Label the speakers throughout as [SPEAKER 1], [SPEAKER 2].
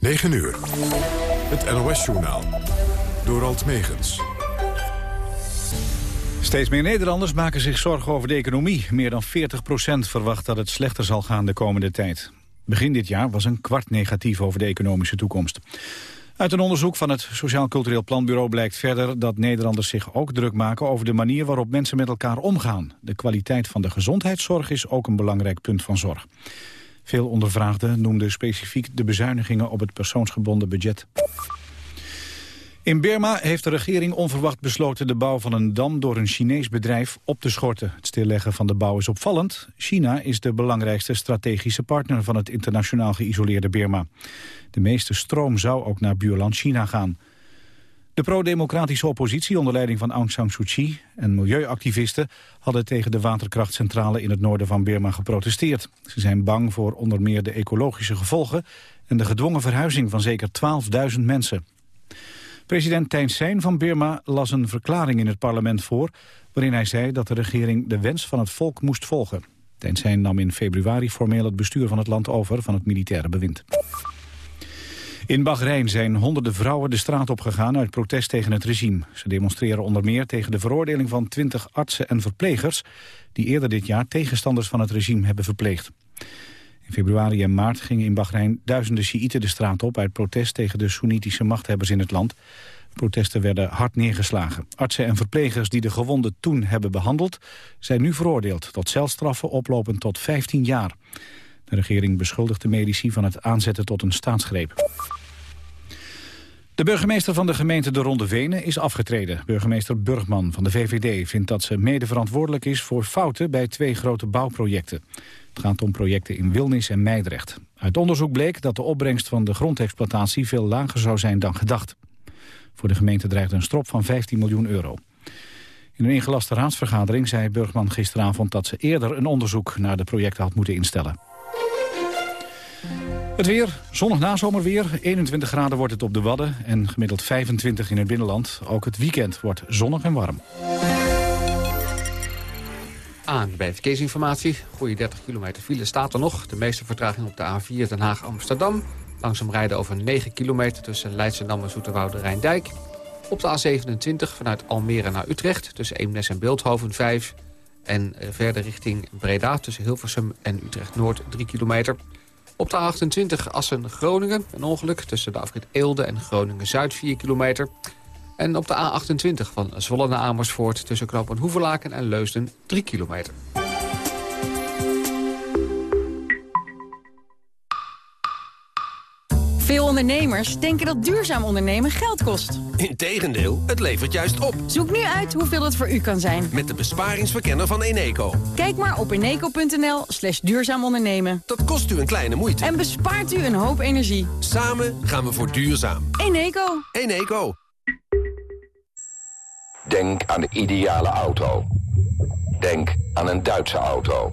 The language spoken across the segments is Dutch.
[SPEAKER 1] 9 uur. Het NOS-journaal. Door Alt Megens.
[SPEAKER 2] Steeds meer Nederlanders maken zich zorgen over de economie. Meer dan 40% verwacht dat het slechter zal gaan de komende tijd. Begin dit jaar was een kwart negatief over de economische toekomst. Uit een onderzoek van het Sociaal Cultureel Planbureau blijkt verder dat Nederlanders zich ook druk maken over de manier waarop mensen met elkaar omgaan. De kwaliteit van de gezondheidszorg is ook een belangrijk punt van zorg. Veel ondervraagden noemden specifiek de bezuinigingen op het persoonsgebonden budget. In Burma heeft de regering onverwacht besloten de bouw van een dam door een Chinees bedrijf op te schorten. Het stilleggen van de bouw is opvallend. China is de belangrijkste strategische partner van het internationaal geïsoleerde Burma. De meeste stroom zou ook naar buurland China gaan. De pro-democratische oppositie onder leiding van Aung San Suu Kyi en milieuactivisten hadden tegen de waterkrachtcentrale in het noorden van Burma geprotesteerd. Ze zijn bang voor onder meer de ecologische gevolgen en de gedwongen verhuizing van zeker 12.000 mensen. President Thein Sein van Burma las een verklaring in het parlement voor... waarin hij zei dat de regering de wens van het volk moest volgen. Thein Sein nam in februari formeel het bestuur van het land over van het militaire bewind. In Bahrein zijn honderden vrouwen de straat opgegaan uit protest tegen het regime. Ze demonstreren onder meer tegen de veroordeling van twintig artsen en verplegers... die eerder dit jaar tegenstanders van het regime hebben verpleegd. In februari en maart gingen in Bahrein duizenden Sjiïten de straat op... uit protest tegen de Soenitische machthebbers in het land. Protesten werden hard neergeslagen. Artsen en verplegers die de gewonden toen hebben behandeld... zijn nu veroordeeld tot celstraffen oplopend tot 15 jaar. De regering beschuldigt de medici van het aanzetten tot een staatsgreep. De burgemeester van de gemeente De Ronde Venen is afgetreden. Burgemeester Burgman van de VVD vindt dat ze mede verantwoordelijk is voor fouten bij twee grote bouwprojecten. Het gaat om projecten in Wilnis en Meidrecht. Uit onderzoek bleek dat de opbrengst van de grondexploitatie veel lager zou zijn dan gedacht. Voor de gemeente dreigt een strop van 15 miljoen euro. In een ingelaste raadsvergadering zei Burgman gisteravond dat ze eerder een onderzoek naar de projecten had moeten instellen. Het weer, zonnig nazomerweer. 21 graden wordt het op de Wadden en gemiddeld 25 in het binnenland. Ook het weekend wordt zonnig en warm.
[SPEAKER 3] Aan bij verkeersinformatie. Goede 30 kilometer file staat er nog. De meeste vertraging op de A4 Den Haag-Amsterdam. Langzaam rijden over 9 kilometer tussen Leidschendam en Zoeterwoude Rijndijk. Op de A27 vanuit Almere naar Utrecht tussen Eemnes en Beeldhoven 5. En eh, verder richting Breda tussen Hilversum en Utrecht-Noord 3 kilometer. Op de A28 Assen-Groningen een ongeluk tussen de afrit Eelde en Groningen-Zuid 4 kilometer. En op de A28 van Zwolle naar Amersfoort tussen knopen Hoevelaken en Leusden 3 kilometer.
[SPEAKER 4] Veel ondernemers denken dat duurzaam ondernemen geld kost.
[SPEAKER 5] Integendeel, het levert juist op.
[SPEAKER 4] Zoek nu uit hoeveel het voor u kan zijn.
[SPEAKER 5] Met de besparingsverkenner van Eneco.
[SPEAKER 4] Kijk maar op eneco.nl slash duurzaam ondernemen.
[SPEAKER 5] Dat kost u een kleine moeite.
[SPEAKER 4] En bespaart u een hoop energie.
[SPEAKER 5] Samen gaan we voor duurzaam.
[SPEAKER 4] Eneco.
[SPEAKER 5] Eneco.
[SPEAKER 6] Denk aan de ideale auto. Denk aan een Duitse auto.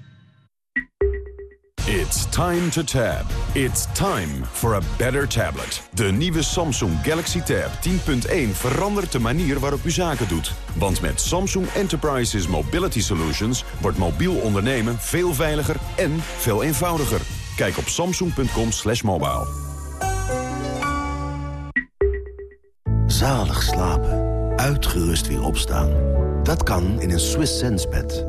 [SPEAKER 7] It's time to tab. It's time for a better tablet. De nieuwe Samsung Galaxy Tab 10.1 verandert de manier waarop u zaken doet. Want met Samsung Enterprises Mobility Solutions wordt mobiel ondernemen veel veiliger en veel eenvoudiger. Kijk op samsung.com slash mobile.
[SPEAKER 8] Zalig slapen. Uitgerust weer opstaan. Dat kan in een Swiss Sense bed.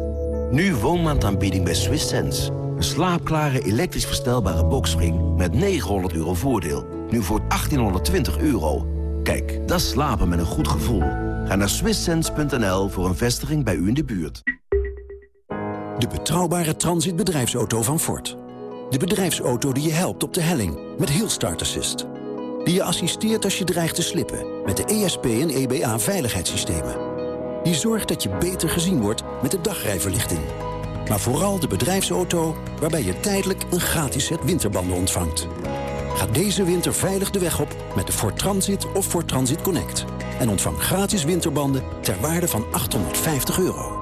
[SPEAKER 8] Nu woonmaandaanbieding bij Swiss Sense. Een slaapklare elektrisch verstelbare boxspring met 900 euro voordeel. Nu voor 1820 euro. Kijk, dat slapen met een goed gevoel. Ga naar swisssense.nl voor een vestiging bij u in de buurt.
[SPEAKER 9] De betrouwbare transitbedrijfsauto van Ford. De bedrijfsauto die je helpt op de helling met Hill Start Assist. Die je assisteert als je dreigt te slippen met de ESP en EBA veiligheidssystemen. Die zorgt dat je beter gezien wordt met de dagrijverlichting maar vooral de bedrijfsauto waarbij je tijdelijk een gratis set winterbanden ontvangt. Ga deze winter veilig de weg op met de Ford Transit of Ford Transit Connect. En ontvang gratis winterbanden ter waarde van 850 euro.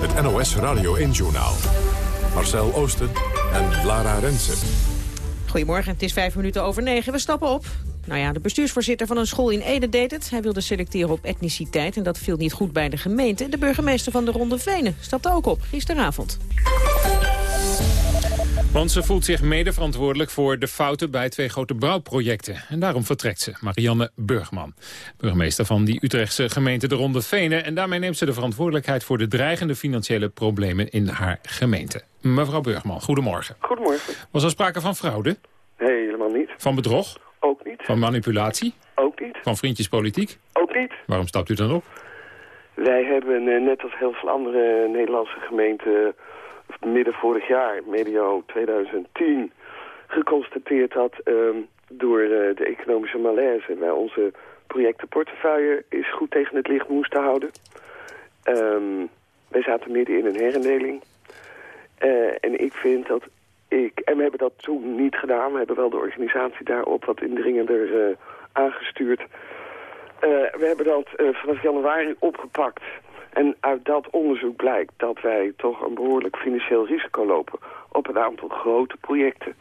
[SPEAKER 1] Het NOS Radio 1 Journaal. Marcel Oosten en Lara Rensen.
[SPEAKER 10] Goedemorgen, het is vijf minuten over negen. We stappen op. Nou ja, de bestuursvoorzitter van een school in Ede deed het. Hij wilde selecteren op etniciteit en dat viel niet goed bij de gemeente. De burgemeester van de Ronde Venen stapte ook op gisteravond.
[SPEAKER 11] Want ze voelt zich mede verantwoordelijk voor de fouten bij twee grote bouwprojecten. En daarom vertrekt ze, Marianne Burgman. Burgemeester van die Utrechtse gemeente de Ronde Venen. En daarmee neemt ze de verantwoordelijkheid voor de dreigende financiële problemen in haar gemeente. Mevrouw Burgman, goedemorgen.
[SPEAKER 12] Goedemorgen.
[SPEAKER 11] Was er sprake van fraude?
[SPEAKER 12] Nee, helemaal niet.
[SPEAKER 11] Van bedrog?
[SPEAKER 12] Niet.
[SPEAKER 11] Van manipulatie?
[SPEAKER 12] Ook niet.
[SPEAKER 11] Van vriendjespolitiek?
[SPEAKER 12] Ook niet.
[SPEAKER 11] Waarom stapt u dan op?
[SPEAKER 12] Wij hebben eh, net als heel veel andere Nederlandse gemeenten midden vorig jaar, medio 2010, geconstateerd dat ehm, door eh, de economische malaise wij onze projectenportefeuille is goed tegen het licht moesten houden. Ehm, wij zaten midden in een herindeling. Eh, en ik vind dat ik, en we hebben dat toen niet gedaan, we hebben wel de organisatie daarop wat indringender uh, aangestuurd. we hebben dat vanaf januari opgepakt. En uit dat onderzoek blijkt dat wij toch een behoorlijk financieel risico lopen op een aantal grote projecten.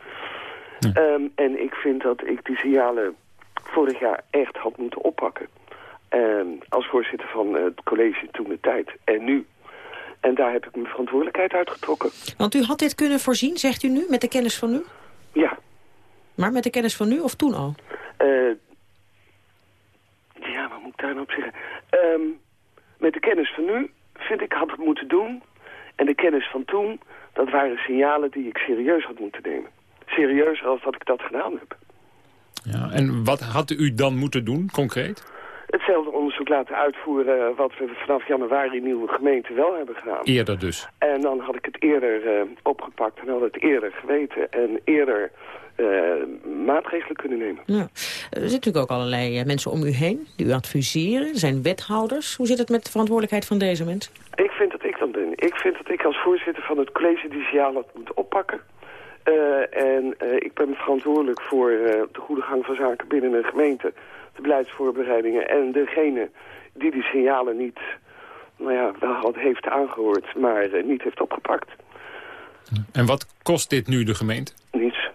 [SPEAKER 12] Ehm, en ik vind dat ik die signalen vorig jaar echt had moeten oppakken. Um, als voorzitter van het college toen de tijd en nu. En daar heb ik mijn verantwoordelijkheid uitgetrokken.
[SPEAKER 10] Want u had dit kunnen voorzien, zegt u nu, met de kennis van nu?
[SPEAKER 12] Ja.
[SPEAKER 10] Maar met de kennis van nu of toen al?
[SPEAKER 12] Uh, ja, wat moet ik daar nou op zeggen? Um, met de kennis van nu vind ik had het moeten doen. En de kennis van toen, dat waren signalen die ik serieus had moeten nemen. Serieuzer als dat ik dat gedaan heb.
[SPEAKER 11] Ja, en wat had u dan moeten doen, concreet?
[SPEAKER 12] Hetzelfde onderzoek laten uitvoeren wat we vanaf januari nieuwe gemeente wel hebben gedaan.
[SPEAKER 11] Eerder dus?
[SPEAKER 12] En dan had ik het eerder uh, opgepakt en had het eerder geweten. En eerder uh, maatregelen kunnen nemen.
[SPEAKER 10] Ja. Er zitten natuurlijk ook allerlei uh, mensen om u heen die u adviseren. Er zijn wethouders. Hoe zit het met de verantwoordelijkheid van deze mensen?
[SPEAKER 12] Ik vind dat ik dat ben. Ik vind dat ik als voorzitter van het college die signaal had moeten oppakken. Uh, en ik ben verantwoordelijk voor de goede gang van zaken binnen een gemeente. De beleidsvoorbereidingen en degene die die signalen niet, nou ja, wel heeft aangehoord, maar niet heeft opgepakt.
[SPEAKER 11] En wat kost dit nu de gemeente?
[SPEAKER 12] Niets.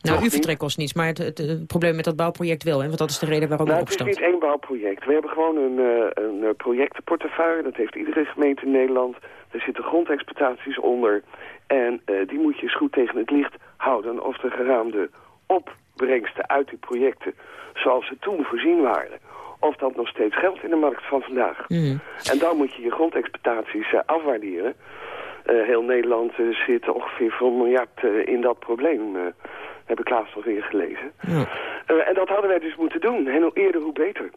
[SPEAKER 10] Nou, uw vertrek kost niets, maar het, het, het, probleem met dat bouwproject wel, hè? want dat is de reden waarom
[SPEAKER 12] nou,
[SPEAKER 10] u opstapt.
[SPEAKER 12] Het is niet één bouwproject. We hebben gewoon een, uh, een projectenportefeuille, dat heeft iedere gemeente in Nederland. Er zitten grondexploitaties onder en uh, die moet je eens goed tegen het licht houden of de geraamde opbrengsten uit die projecten, zoals ze toen voorzien waren, of dat nog steeds geldt in de markt van vandaag.
[SPEAKER 10] Mm.
[SPEAKER 12] En dan moet je je grondexploitaties uh, afwaarderen. heel Nederland zit ongeveer voor een miljard in dat probleem heb ik laatst alweer gelezen.
[SPEAKER 10] Ja.
[SPEAKER 12] Uh, en dat hadden wij dus moeten doen. En hoe eerder, hoe beter.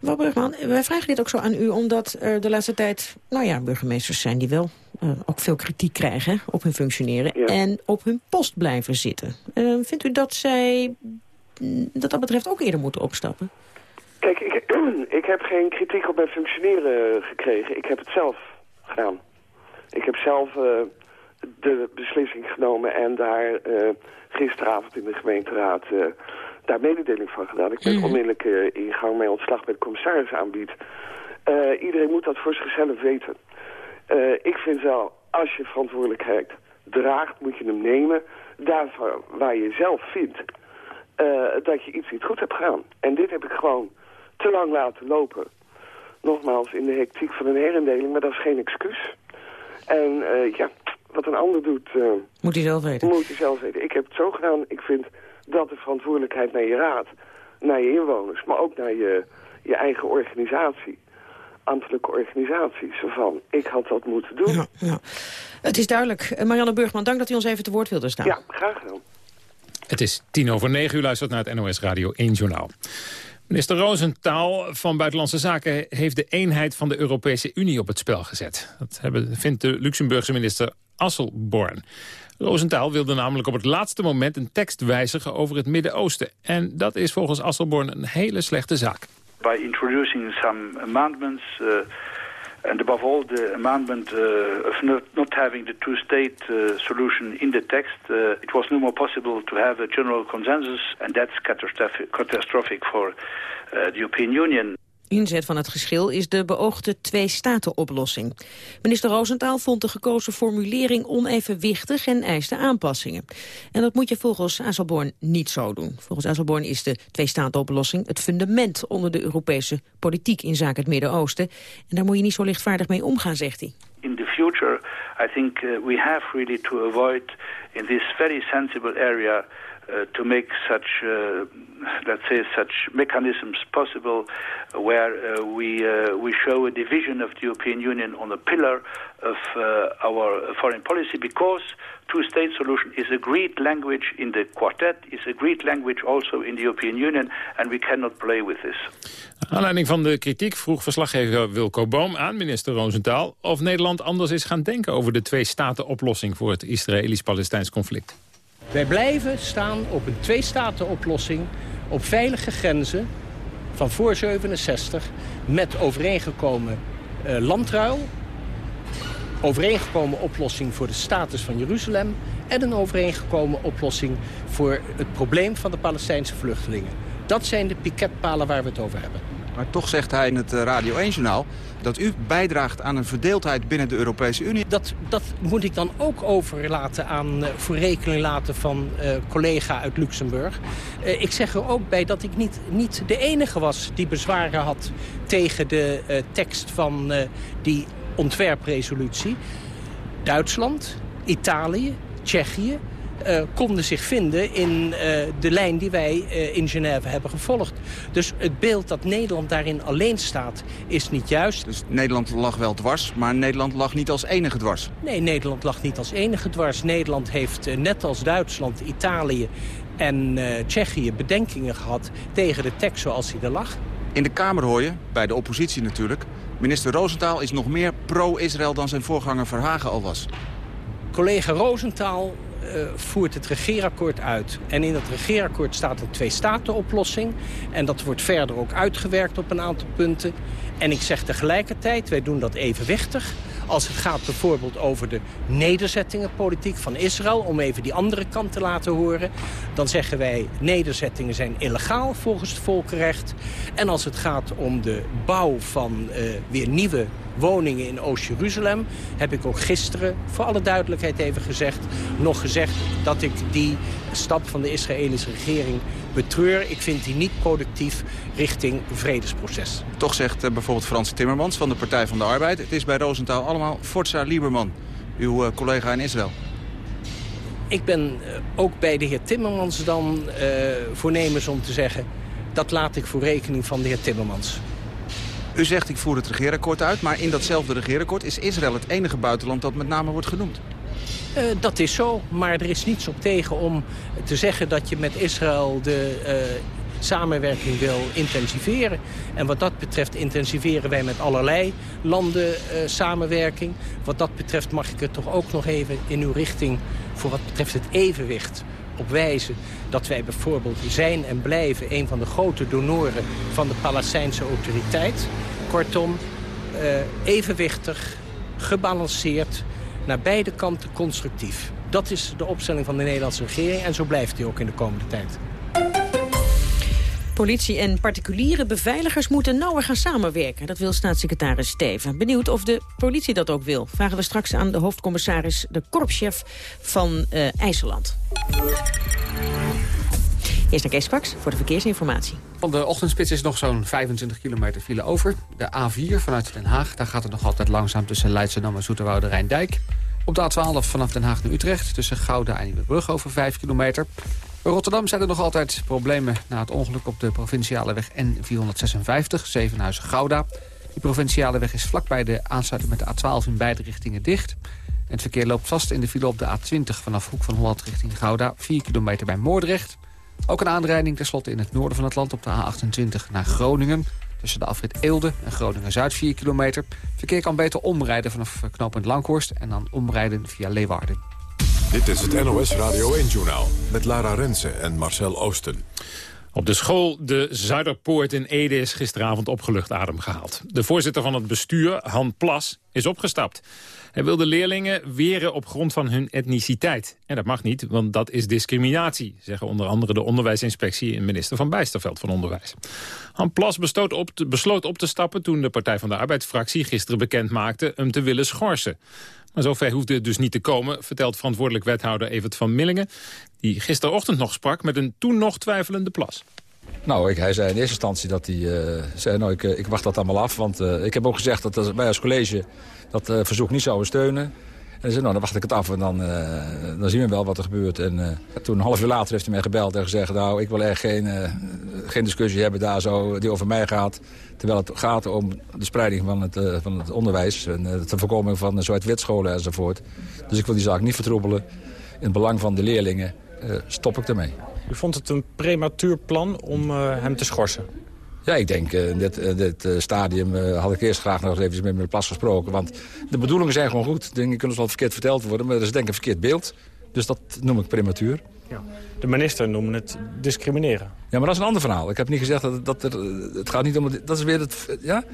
[SPEAKER 10] Brugman, wij vragen dit ook zo aan u... omdat er de laatste tijd, nou ja, burgemeesters zijn die wel... Uh, ook veel kritiek krijgen op hun functioneren...
[SPEAKER 12] Ja.
[SPEAKER 10] en op hun post blijven zitten. Uh, vindt u dat zij dat dat betreft ook eerder moeten opstappen?
[SPEAKER 12] Kijk, ik, ik heb geen kritiek op mijn functioneren gekregen. Ik heb het zelf gedaan. Ik heb zelf de beslissing genomen en daar uh, gisteravond in de gemeenteraad uh, daar mededeling van gedaan. Ik ben
[SPEAKER 10] Mhm.
[SPEAKER 12] onmiddellijk uh, ingang mijn ontslag bij de commissaris aanbiedt. Uh, iedereen moet dat voor zichzelf weten. Ik vind wel, als je verantwoordelijkheid draagt, moet je hem nemen daarvan waar je zelf vindt dat je iets niet goed hebt gedaan. En dit heb ik gewoon te lang laten lopen. Nogmaals, in de hectiek van een herindeling, maar dat is geen excuus. En uh, ja, wat een ander doet... Uh,
[SPEAKER 10] moet hij zelf weten.
[SPEAKER 12] Moet hij zelf weten. Ik heb het zo gedaan. Ik vind dat de verantwoordelijkheid naar je raad, naar je inwoners, maar ook naar je, je eigen organisatie, ambtelijke organisatie, zo van, ik had dat moeten doen.
[SPEAKER 10] Ja, ja. Het is duidelijk. Uh, Marianne Burgman, dank dat u ons even te woord wilde staan.
[SPEAKER 12] Ja, graag gedaan.
[SPEAKER 11] Het is tien over negen. U luistert naar het NOS Radio 1 Journaal. Minister Roosentaal van Buitenlandse Zaken heeft de eenheid van de Europese Unie op het spel gezet. Dat hebben, vindt de Luxemburgse minister Asselborn. Roosentaal wilde namelijk op het laatste moment een tekst wijzigen over het Midden-Oosten. En dat is volgens Asselborn een hele slechte zaak.
[SPEAKER 13] By introducing some amendments... Uh... And above all, the amendment uh, of not, having the two-state uh, solution in the text, it was no more possible to have a general consensus, and that's catastrophic, catastrophic for the European Union.
[SPEAKER 10] Inzet van het geschil is de beoogde twee-staten-oplossing. Minister Roosentaal vond de gekozen formulering onevenwichtig en eiste aanpassingen. En dat moet je volgens Asselborn niet zo doen. Volgens Asselborn is de twee-staten-oplossing het fundament onder de Europese politiek in zaken het Midden-Oosten. En daar moet je niet zo lichtvaardig mee omgaan, zegt hij.
[SPEAKER 13] In the future, I think uh, we have really to avoid in this very sensible area uh, to make such, uh, let's say, such mechanisms possible where uh, we, uh, we show a division of the European Union on a pillar of uh, our foreign policy because two-state solution is agreed language in the quartet, is agreed language also in the European Union, and we cannot play with this.
[SPEAKER 11] Aanleiding van de kritiek vroeg verslaggever Wilco Boom aan minister Roosentaal... of Nederland anders is gaan denken over de twee-staten-oplossing... voor het Israëlisch-Palestijns conflict.
[SPEAKER 14] Wij blijven staan op een twee-staten-oplossing op veilige grenzen van voor 67... met overeengekomen uh, landruil, overeengekomen oplossing voor de status van Jeruzalem... en een overeengekomen oplossing voor het probleem van de Palestijnse vluchtelingen. Dat zijn de piketpalen waar we het over hebben.
[SPEAKER 15] Maar toch zegt hij in het eh, Radio 1-journaal dat u bijdraagt aan een verdeeldheid binnen de Europese Unie.
[SPEAKER 14] Dat, dat moet ik dan ook overlaten aan, uh, voor rekening laten van uh, collega uit Luxemburg. Ik zeg er ook bij dat ik niet, niet de enige was die bezwaren had tegen de tekst van die ontwerpresolutie. Duitsland, Italië, Tsjechië, uh, konden zich vinden in uh, de lijn die wij uh, in Genève hebben gevolgd. Dus het beeld dat Nederland daarin alleen staat is niet juist.
[SPEAKER 15] Dus Nederland lag wel dwars, maar Nederland lag niet als enige dwars?
[SPEAKER 14] Nee, Nederland lag niet als enige dwars. Nederland heeft net als Duitsland, Italië en Tsjechië bedenkingen gehad tegen de tekst zoals die er lag.
[SPEAKER 15] In de Kamer hoor je, bij de oppositie natuurlijk... minister Roosentaal is nog meer pro-Israël dan zijn voorganger Verhagen al was.
[SPEAKER 14] Collega Roosentaal voert het regeerakkoord uit. En in het regeerakkoord staat een twee-staten-oplossing. En dat wordt verder ook uitgewerkt op een aantal punten. En ik zeg tegelijkertijd, wij doen dat evenwichtig. Als het gaat bijvoorbeeld over de nederzettingenpolitiek van Israël... om even die andere kant te laten horen... dan zeggen wij nederzettingen zijn illegaal volgens het volkenrecht. En als het gaat om de bouw van uh, weer nieuwe woningen in Oost-Jeruzalem... heb ik ook gisteren, voor alle duidelijkheid even gezegd... nog gezegd dat ik die stap van de Israëlische regering betreur. Ik vind die niet productief richting vredesproces.
[SPEAKER 15] Toch zegt uh, bijvoorbeeld Frans Timmermans van de Partij van de Arbeid... het is bij Rosenthal allemaal Forza Lieberman, uw uh, collega in Israël.
[SPEAKER 14] Ik ben uh, ook bij de heer Timmermans dan voornemens om te zeggen... dat laat ik voor rekening van de heer Timmermans.
[SPEAKER 15] U zegt ik voer het regeerakkoord uit, maar in datzelfde regeerakkoord... is Israël het enige buitenland dat met name wordt genoemd.
[SPEAKER 14] Uh, dat is zo, maar er is niets op tegen om te zeggen dat je met Israël de uh, samenwerking wil intensiveren. En wat dat betreft intensiveren wij met allerlei landen uh, samenwerking. Wat dat betreft mag ik het toch ook nog even in uw richting voor wat betreft het evenwicht op wijzen dat wij bijvoorbeeld zijn en blijven een van de grote donoren van de Palestijnse autoriteit. Kortom, evenwichtig, gebalanceerd, naar beide kanten constructief. Dat is de opstelling van de Nederlandse regering en zo blijft die ook in de komende tijd.
[SPEAKER 10] Politie en particuliere beveiligers moeten nauwer gaan samenwerken. Dat wil staatssecretaris Steven. Benieuwd of de politie dat ook wil. Vragen we straks aan de hoofdcommissaris, de korpschef van uh, IJsseland. Eerst naar Kees Kwaks voor de verkeersinformatie.
[SPEAKER 3] Van de ochtendspits is nog zo'n 25 kilometer file over. De A4 vanuit Den Haag, daar gaat het nog altijd langzaam tussen Leidschendam en Zoeterwoude Rijndijk. Op de A12 vanaf Den Haag naar Utrecht tussen Gouda en Nieuwebrug over 5 kilometer. Bij Rotterdam zijn er nog altijd problemen na het ongeluk op de provinciale weg N456, Zevenhuizen-Gouda. Die provinciale weg is vlakbij de aansluiting met de A12 in beide richtingen dicht. En het verkeer loopt vast in de file op de A20 vanaf Hoek van Holland richting Gouda, 4 kilometer bij Moordrecht. Ook een aanrijding tenslotte in het noorden van het land op de A28 naar Groningen. Tussen de afrit Eelde en Groningen-Zuid 4 kilometer. Verkeer kan beter omrijden vanaf knooppunt Langhorst en dan omrijden via Leeuwarden.
[SPEAKER 1] Dit is het NOS Radio 1-journaal met Lara Rensen en Marcel Oosten.
[SPEAKER 11] Op de school De Zuiderpoort in Ede is gisteravond opgelucht adem gehaald. De voorzitter van het bestuur, Han Plas, is opgestapt. Hij wil de leerlingen weren op grond van hun etniciteit. En dat mag niet, want dat is discriminatie... zeggen onder andere de onderwijsinspectie en minister van Bijsterveld van Onderwijs. Han Plas besloot op, te, besloot op te stappen toen de Partij van de Arbeidsfractie gisteren bekend maakte hem te willen schorsen. Maar zover hoefde het dus niet te komen, vertelt verantwoordelijk wethouder Evert van Millingen... die gisterochtend nog sprak met een toen nog twijfelende Plas.
[SPEAKER 16] Nou, ik, hij zei in eerste instantie dat hij uh, zei, nou, ik, ik, wacht dat allemaal af. Want uh, ik heb ook gezegd dat wij als college dat verzoek niet zouden steunen. En zei, nou, dan wacht ik het af en dan, dan zien we wel wat er gebeurt. En toen een half uur later heeft hij mij gebeld en gezegd... nou, ik wil echt geen, geen discussie hebben daar zo, die over mij gaat. Terwijl het gaat om de spreiding van het, van het onderwijs... en de voorkoming van zo witscholen enzovoort. Dus ik wil die zaak niet vertroebelen. In het belang van de leerlingen stop ik ermee.
[SPEAKER 17] U vond het een prematuur plan om uh, hem te schorsen?
[SPEAKER 16] Ja, ik denk, uh, in dit, dit stadium had ik eerst graag nog eens even met meneer Plas gesproken. Want de bedoelingen zijn gewoon goed. Dingen kunnen wel verkeerd verteld worden, maar er is denk ik een verkeerd beeld. Dus dat noem ik prematuur.
[SPEAKER 17] Ja. De minister noemt het discrimineren.
[SPEAKER 16] Ja, maar dat is een ander verhaal. Ik heb niet gezegd dat, dat er... Het gaat niet om... Dat is weer het... Ja?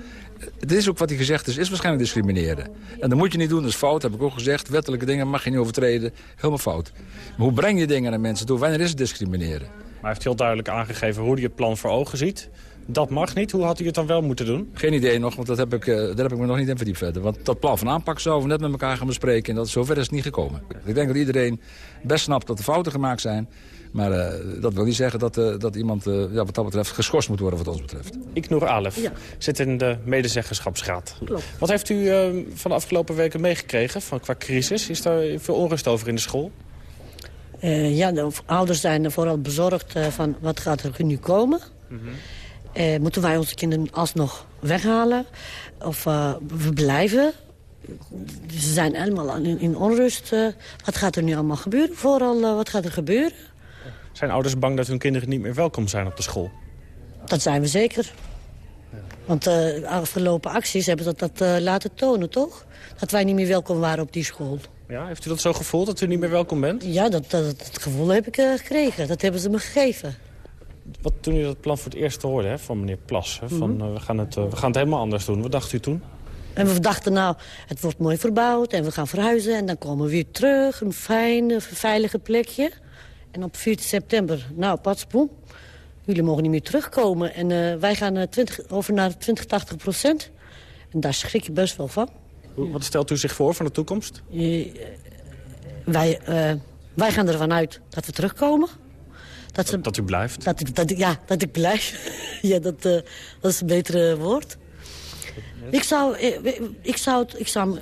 [SPEAKER 16] Het is ook wat hij gezegd is, is waarschijnlijk discrimineren. En dat moet je niet doen, dat is fout, heb ik ook gezegd. Wettelijke dingen mag je niet overtreden, helemaal fout. Maar hoe breng je dingen naar mensen toe? Wanneer is het discrimineren?
[SPEAKER 17] Maar hij heeft heel duidelijk aangegeven hoe hij het plan voor ogen ziet. Dat mag niet. Hoe had hij het dan wel moeten doen?
[SPEAKER 16] Geen idee nog, want dat heb ik, uh, daar heb ik me nog niet in verdiept verder. Want dat plan van aanpak zouden we net met elkaar gaan bespreken. En dat, zover is het niet gekomen. Ik denk dat iedereen best snapt dat er fouten gemaakt zijn. Maar uh, dat wil niet zeggen dat, uh, dat iemand uh, ja, wat dat betreft geschorst moet worden wat ons betreft.
[SPEAKER 17] Iknoer Alef ja. zit in de medezeggenschapsraad. Klopt. Wat heeft u van de afgelopen weken meegekregen van, qua crisis? Is daar veel onrust over in de school?
[SPEAKER 18] ja, de ouders zijn vooral bezorgd van wat gaat er nu komen. Mm -hmm. moeten wij onze kinderen alsnog weghalen? Of we blijven? Ze zijn helemaal in, in onrust. wat gaat er nu allemaal gebeuren? Vooral, wat gaat er gebeuren?
[SPEAKER 17] Zijn ouders bang dat hun kinderen niet meer welkom zijn op de school?
[SPEAKER 18] Dat zijn we zeker. Want uh, afgelopen acties hebben dat, dat uh, laten tonen, toch? Dat wij niet meer welkom waren op die school.
[SPEAKER 17] Ja, heeft u dat zo gevoeld, dat u niet meer welkom bent?
[SPEAKER 18] Ja, dat, dat, dat gevoel heb ik uh, gekregen. Dat hebben ze me gegeven.
[SPEAKER 17] Wat, toen u dat plan voor het eerst hoorde hè, van meneer Plas... Hè, van, mm -hmm. we, gaan het, we gaan het helemaal anders doen. Wat dacht u toen?
[SPEAKER 18] En we dachten, nou, het wordt mooi verbouwd en we gaan verhuizen... en dan komen we weer terug, een fijn, veilige plekje... En op 14 september, nou, patspoem. Jullie mogen niet meer terugkomen. En uh, wij gaan uh, 20, over naar 20, 80 procent. En daar schrik je best wel van.
[SPEAKER 17] Wat stelt u zich voor van de toekomst?
[SPEAKER 18] Uh, wij, wij gaan ervan uit dat we terugkomen.
[SPEAKER 17] Dat, ze, dat u blijft?
[SPEAKER 18] Dat ik, dat, ja, dat ik blijf. ja, dat, dat is een betere woord. Ik zou, ik, zou, ik zou me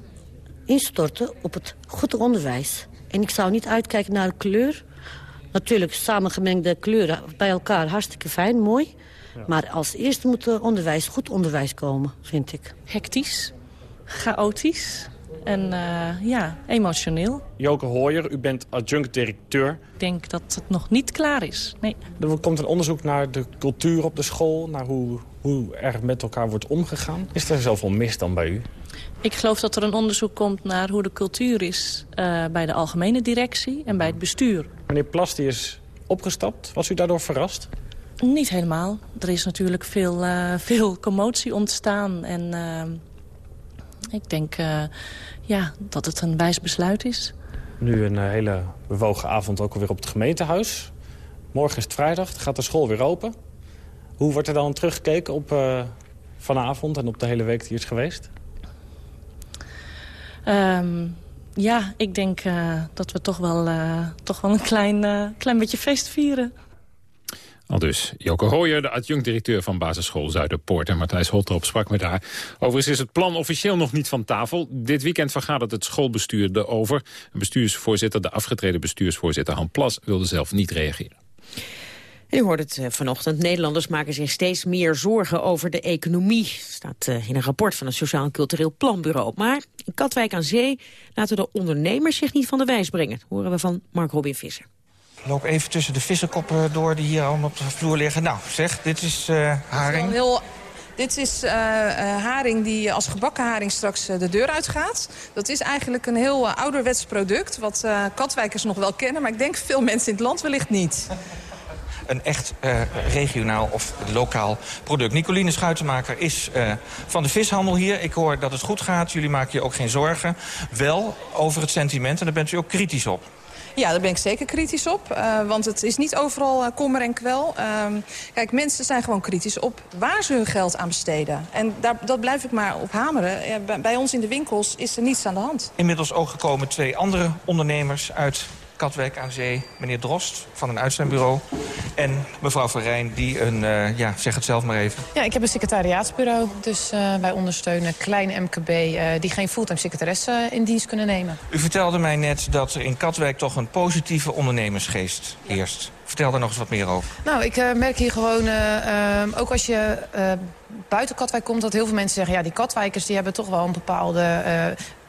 [SPEAKER 18] instorten op het goede onderwijs. En ik zou niet uitkijken naar de kleur Natuurlijk, samengemengde kleuren bij elkaar hartstikke fijn, mooi. Ja. Maar als eerste moet er onderwijs, goed onderwijs komen, vind ik.
[SPEAKER 19] Hectisch, chaotisch en uh, ja, emotioneel.
[SPEAKER 17] Joke Hooyer, u bent adjunct-directeur.
[SPEAKER 19] Ik denk dat het nog niet klaar is, nee.
[SPEAKER 17] Er komt een onderzoek naar de cultuur op de school... naar hoe, hoe er met elkaar wordt omgegaan. Is er zoveel mis dan bij u?
[SPEAKER 19] Ik geloof dat er een onderzoek komt naar hoe de cultuur is... Uh, bij de algemene directie en bij het bestuur.
[SPEAKER 17] Meneer Plasti is opgestapt. Was u daardoor verrast?
[SPEAKER 19] Niet helemaal. Er is natuurlijk veel, uh, veel commotie ontstaan. En uh, ik denk ja, dat het een wijs besluit is.
[SPEAKER 17] Nu een hele bewogen avond ook alweer op het gemeentehuis. Morgen is het vrijdag, gaat de school weer open. Hoe wordt er dan teruggekeken op vanavond en op de hele week die is geweest?
[SPEAKER 19] Um, ja, ik denk uh, dat we toch wel, uh, toch wel een klein, uh, klein beetje feest vieren.
[SPEAKER 11] Al dus Joke Hooyer, de adjunct-directeur van basisschool Zuiderpoort... en Matthijs Holtrop sprak met haar. Overigens is het plan officieel nog niet van tafel. Dit weekend vergadert het schoolbestuur erover. Bestuursvoorzitter, de afgetreden bestuursvoorzitter Han Plas... wilde zelf niet reageren.
[SPEAKER 10] U hoort het vanochtend. Nederlanders maken zich steeds meer zorgen over de economie. staat in een rapport van het Sociaal en Cultureel Planbureau. Maar in Katwijk aan Zee laten de ondernemers zich niet van de wijs brengen. Dat horen we van Mark Robin Visser.
[SPEAKER 20] Ik loop even tussen de vissenkoppen door die hier allemaal op de vloer liggen. Nou, zeg, dit is uh, haring.
[SPEAKER 21] Is heel... Dit is uh, haring die als gebakken haring straks de deur uitgaat. Dat is eigenlijk een heel ouderwets product... wat Katwijkers nog wel kennen, maar ik denk veel mensen in het land wellicht niet.
[SPEAKER 20] Een echt uh, regionaal of lokaal product. Nicoline Schuitenmaker is uh, van de vishandel hier. Ik hoor dat het goed gaat. Jullie maken je ook geen zorgen. Wel over het sentiment en daar bent u ook kritisch op.
[SPEAKER 21] Ja, daar ben ik zeker kritisch op. Uh, want het is niet overal uh, kommer en kwel. Uh, kijk, mensen zijn gewoon kritisch op waar ze hun geld aan besteden. En daar, dat blijf ik maar op hameren. Ja, bij, bij ons in de winkels is er niets aan de hand.
[SPEAKER 20] Inmiddels ook gekomen twee andere ondernemers uit Katwijk aan Zee. Meneer Drost van een uitzendbureau. En mevrouw Verrijn, die een, uh, ja, zeg het zelf maar even.
[SPEAKER 22] Ja, ik heb een secretariaatsbureau. Dus uh, wij ondersteunen kleine MKB uh, die geen fulltime secretaresse in dienst kunnen nemen.
[SPEAKER 20] U vertelde mij net dat er in Katwijk toch een positieve ondernemersgeest heerst. Vertel daar nog eens wat meer over.
[SPEAKER 22] Nou, ik uh, merk hier gewoon, uh, ook als je uh, buiten Katwijk komt... dat heel veel mensen zeggen, ja, die Katwijkers die hebben toch wel een bepaalde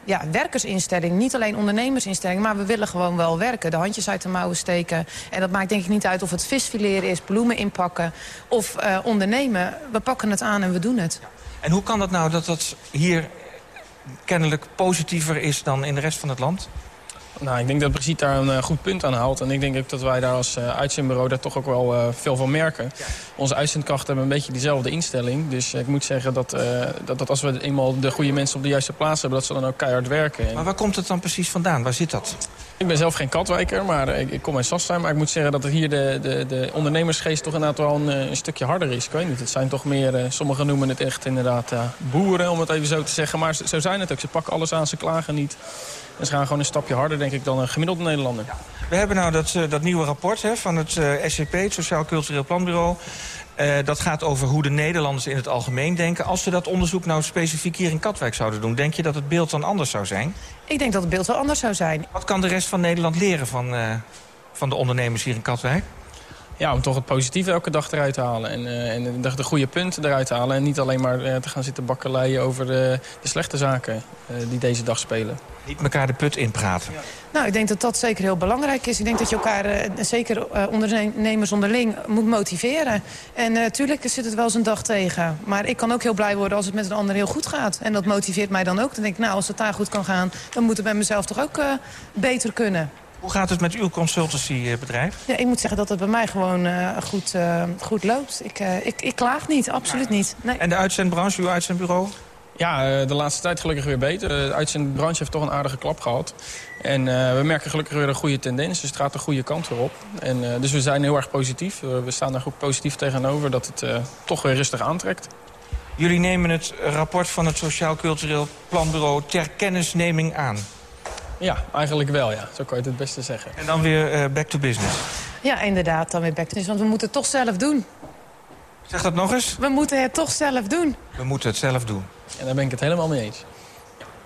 [SPEAKER 22] ja, werkersinstelling. Niet alleen ondernemersinstelling, maar we willen gewoon wel werken. De handjes uit de mouwen steken. En dat maakt denk ik niet uit of het visfileren is, bloemen inpakken of uh, ondernemen. We pakken het aan en we doen het.
[SPEAKER 20] En hoe kan dat nou dat dat hier kennelijk positiever is dan in de rest van het land?
[SPEAKER 23] Nou, ik denk dat Brigitte daar een uh, goed punt aan haalt. En ik denk ook dat wij daar als uh, uitzendbureau daar toch ook wel uh, veel van merken. Ja. Onze uitzendkrachten hebben een beetje diezelfde instelling. Dus ik moet zeggen dat, dat, dat als we eenmaal de goede mensen op de juiste plaats hebben... dat ze dan ook keihard werken.
[SPEAKER 20] Maar waar komt het dan precies vandaan? Waar zit dat?
[SPEAKER 23] Ik ben zelf geen katwijker, maar ik, ik kom uit Sastheim. Maar ik moet zeggen dat er hier de, de, de ondernemersgeest toch inderdaad wel een, een, stukje harder is. Ik weet niet, het zijn toch meer, sommigen noemen het echt inderdaad boeren, om het even zo te zeggen. Maar zo zijn het ook. Ze pakken alles aan, ze klagen niet. En ze gaan gewoon een stapje harder, denk ik, dan een gemiddelde Nederlander.
[SPEAKER 20] We hebben nou dat, uh, dat nieuwe rapport hè, van het uh, SCP, het Sociaal Cultureel Planbureau. Uh, dat gaat over hoe de Nederlanders in het algemeen denken. Als we dat onderzoek nou specifiek hier in Katwijk zouden doen... denk je dat het beeld dan anders zou zijn?
[SPEAKER 22] Ik denk dat het beeld wel anders zou zijn.
[SPEAKER 20] Wat kan de rest van Nederland leren van, van de ondernemers hier in Katwijk?
[SPEAKER 23] Ja, om toch het positieve elke dag eruit te halen. En, uh, en de, de, goede punten eruit te halen. En niet alleen maar uh, te gaan zitten bakkeleien over de, de slechte zaken uh, die deze dag spelen.
[SPEAKER 20] Niet elkaar de put inpraten. Ja.
[SPEAKER 22] Nou, ik denk dat dat zeker heel belangrijk is. Ik denk dat je elkaar, zeker ondernemers onderling, moet motiveren. En natuurlijk zit het wel eens een dag tegen. Maar ik kan ook heel blij worden als het met een ander heel goed gaat. En dat motiveert mij dan ook. Dan denk ik, nou, als het daar goed kan gaan... dan moet het bij mezelf toch ook beter kunnen.
[SPEAKER 20] Hoe gaat het met uw consultancybedrijf?
[SPEAKER 22] Ja, ik moet zeggen dat het bij mij gewoon uh, goed, uh, goed loopt. Ik, uh, ik, ik klaag niet, absoluut niet. Nee.
[SPEAKER 20] En de uitzendbranche, uw uitzendbureau?
[SPEAKER 23] Ja, de laatste tijd gelukkig weer beter. De uitzendbranche heeft toch een aardige klap gehad. En we merken gelukkig weer een goede tendens. Dus het gaat de goede kant weer op. En, dus we zijn heel erg positief. we staan daar goed positief tegenover dat het toch weer rustig aantrekt.
[SPEAKER 20] Jullie nemen het rapport van het Sociaal Cultureel Planbureau ter kennisneming aan.
[SPEAKER 23] Ja, eigenlijk wel, ja. Zo kan je het het beste zeggen.
[SPEAKER 20] En dan weer uh, back to business.
[SPEAKER 22] Ja, inderdaad, dan weer back to business. Want we moeten het toch zelf doen.
[SPEAKER 20] Zeg dat nog eens.
[SPEAKER 22] We moeten het toch zelf doen.
[SPEAKER 20] We moeten het zelf doen.
[SPEAKER 23] En daar ben ik het helemaal mee eens.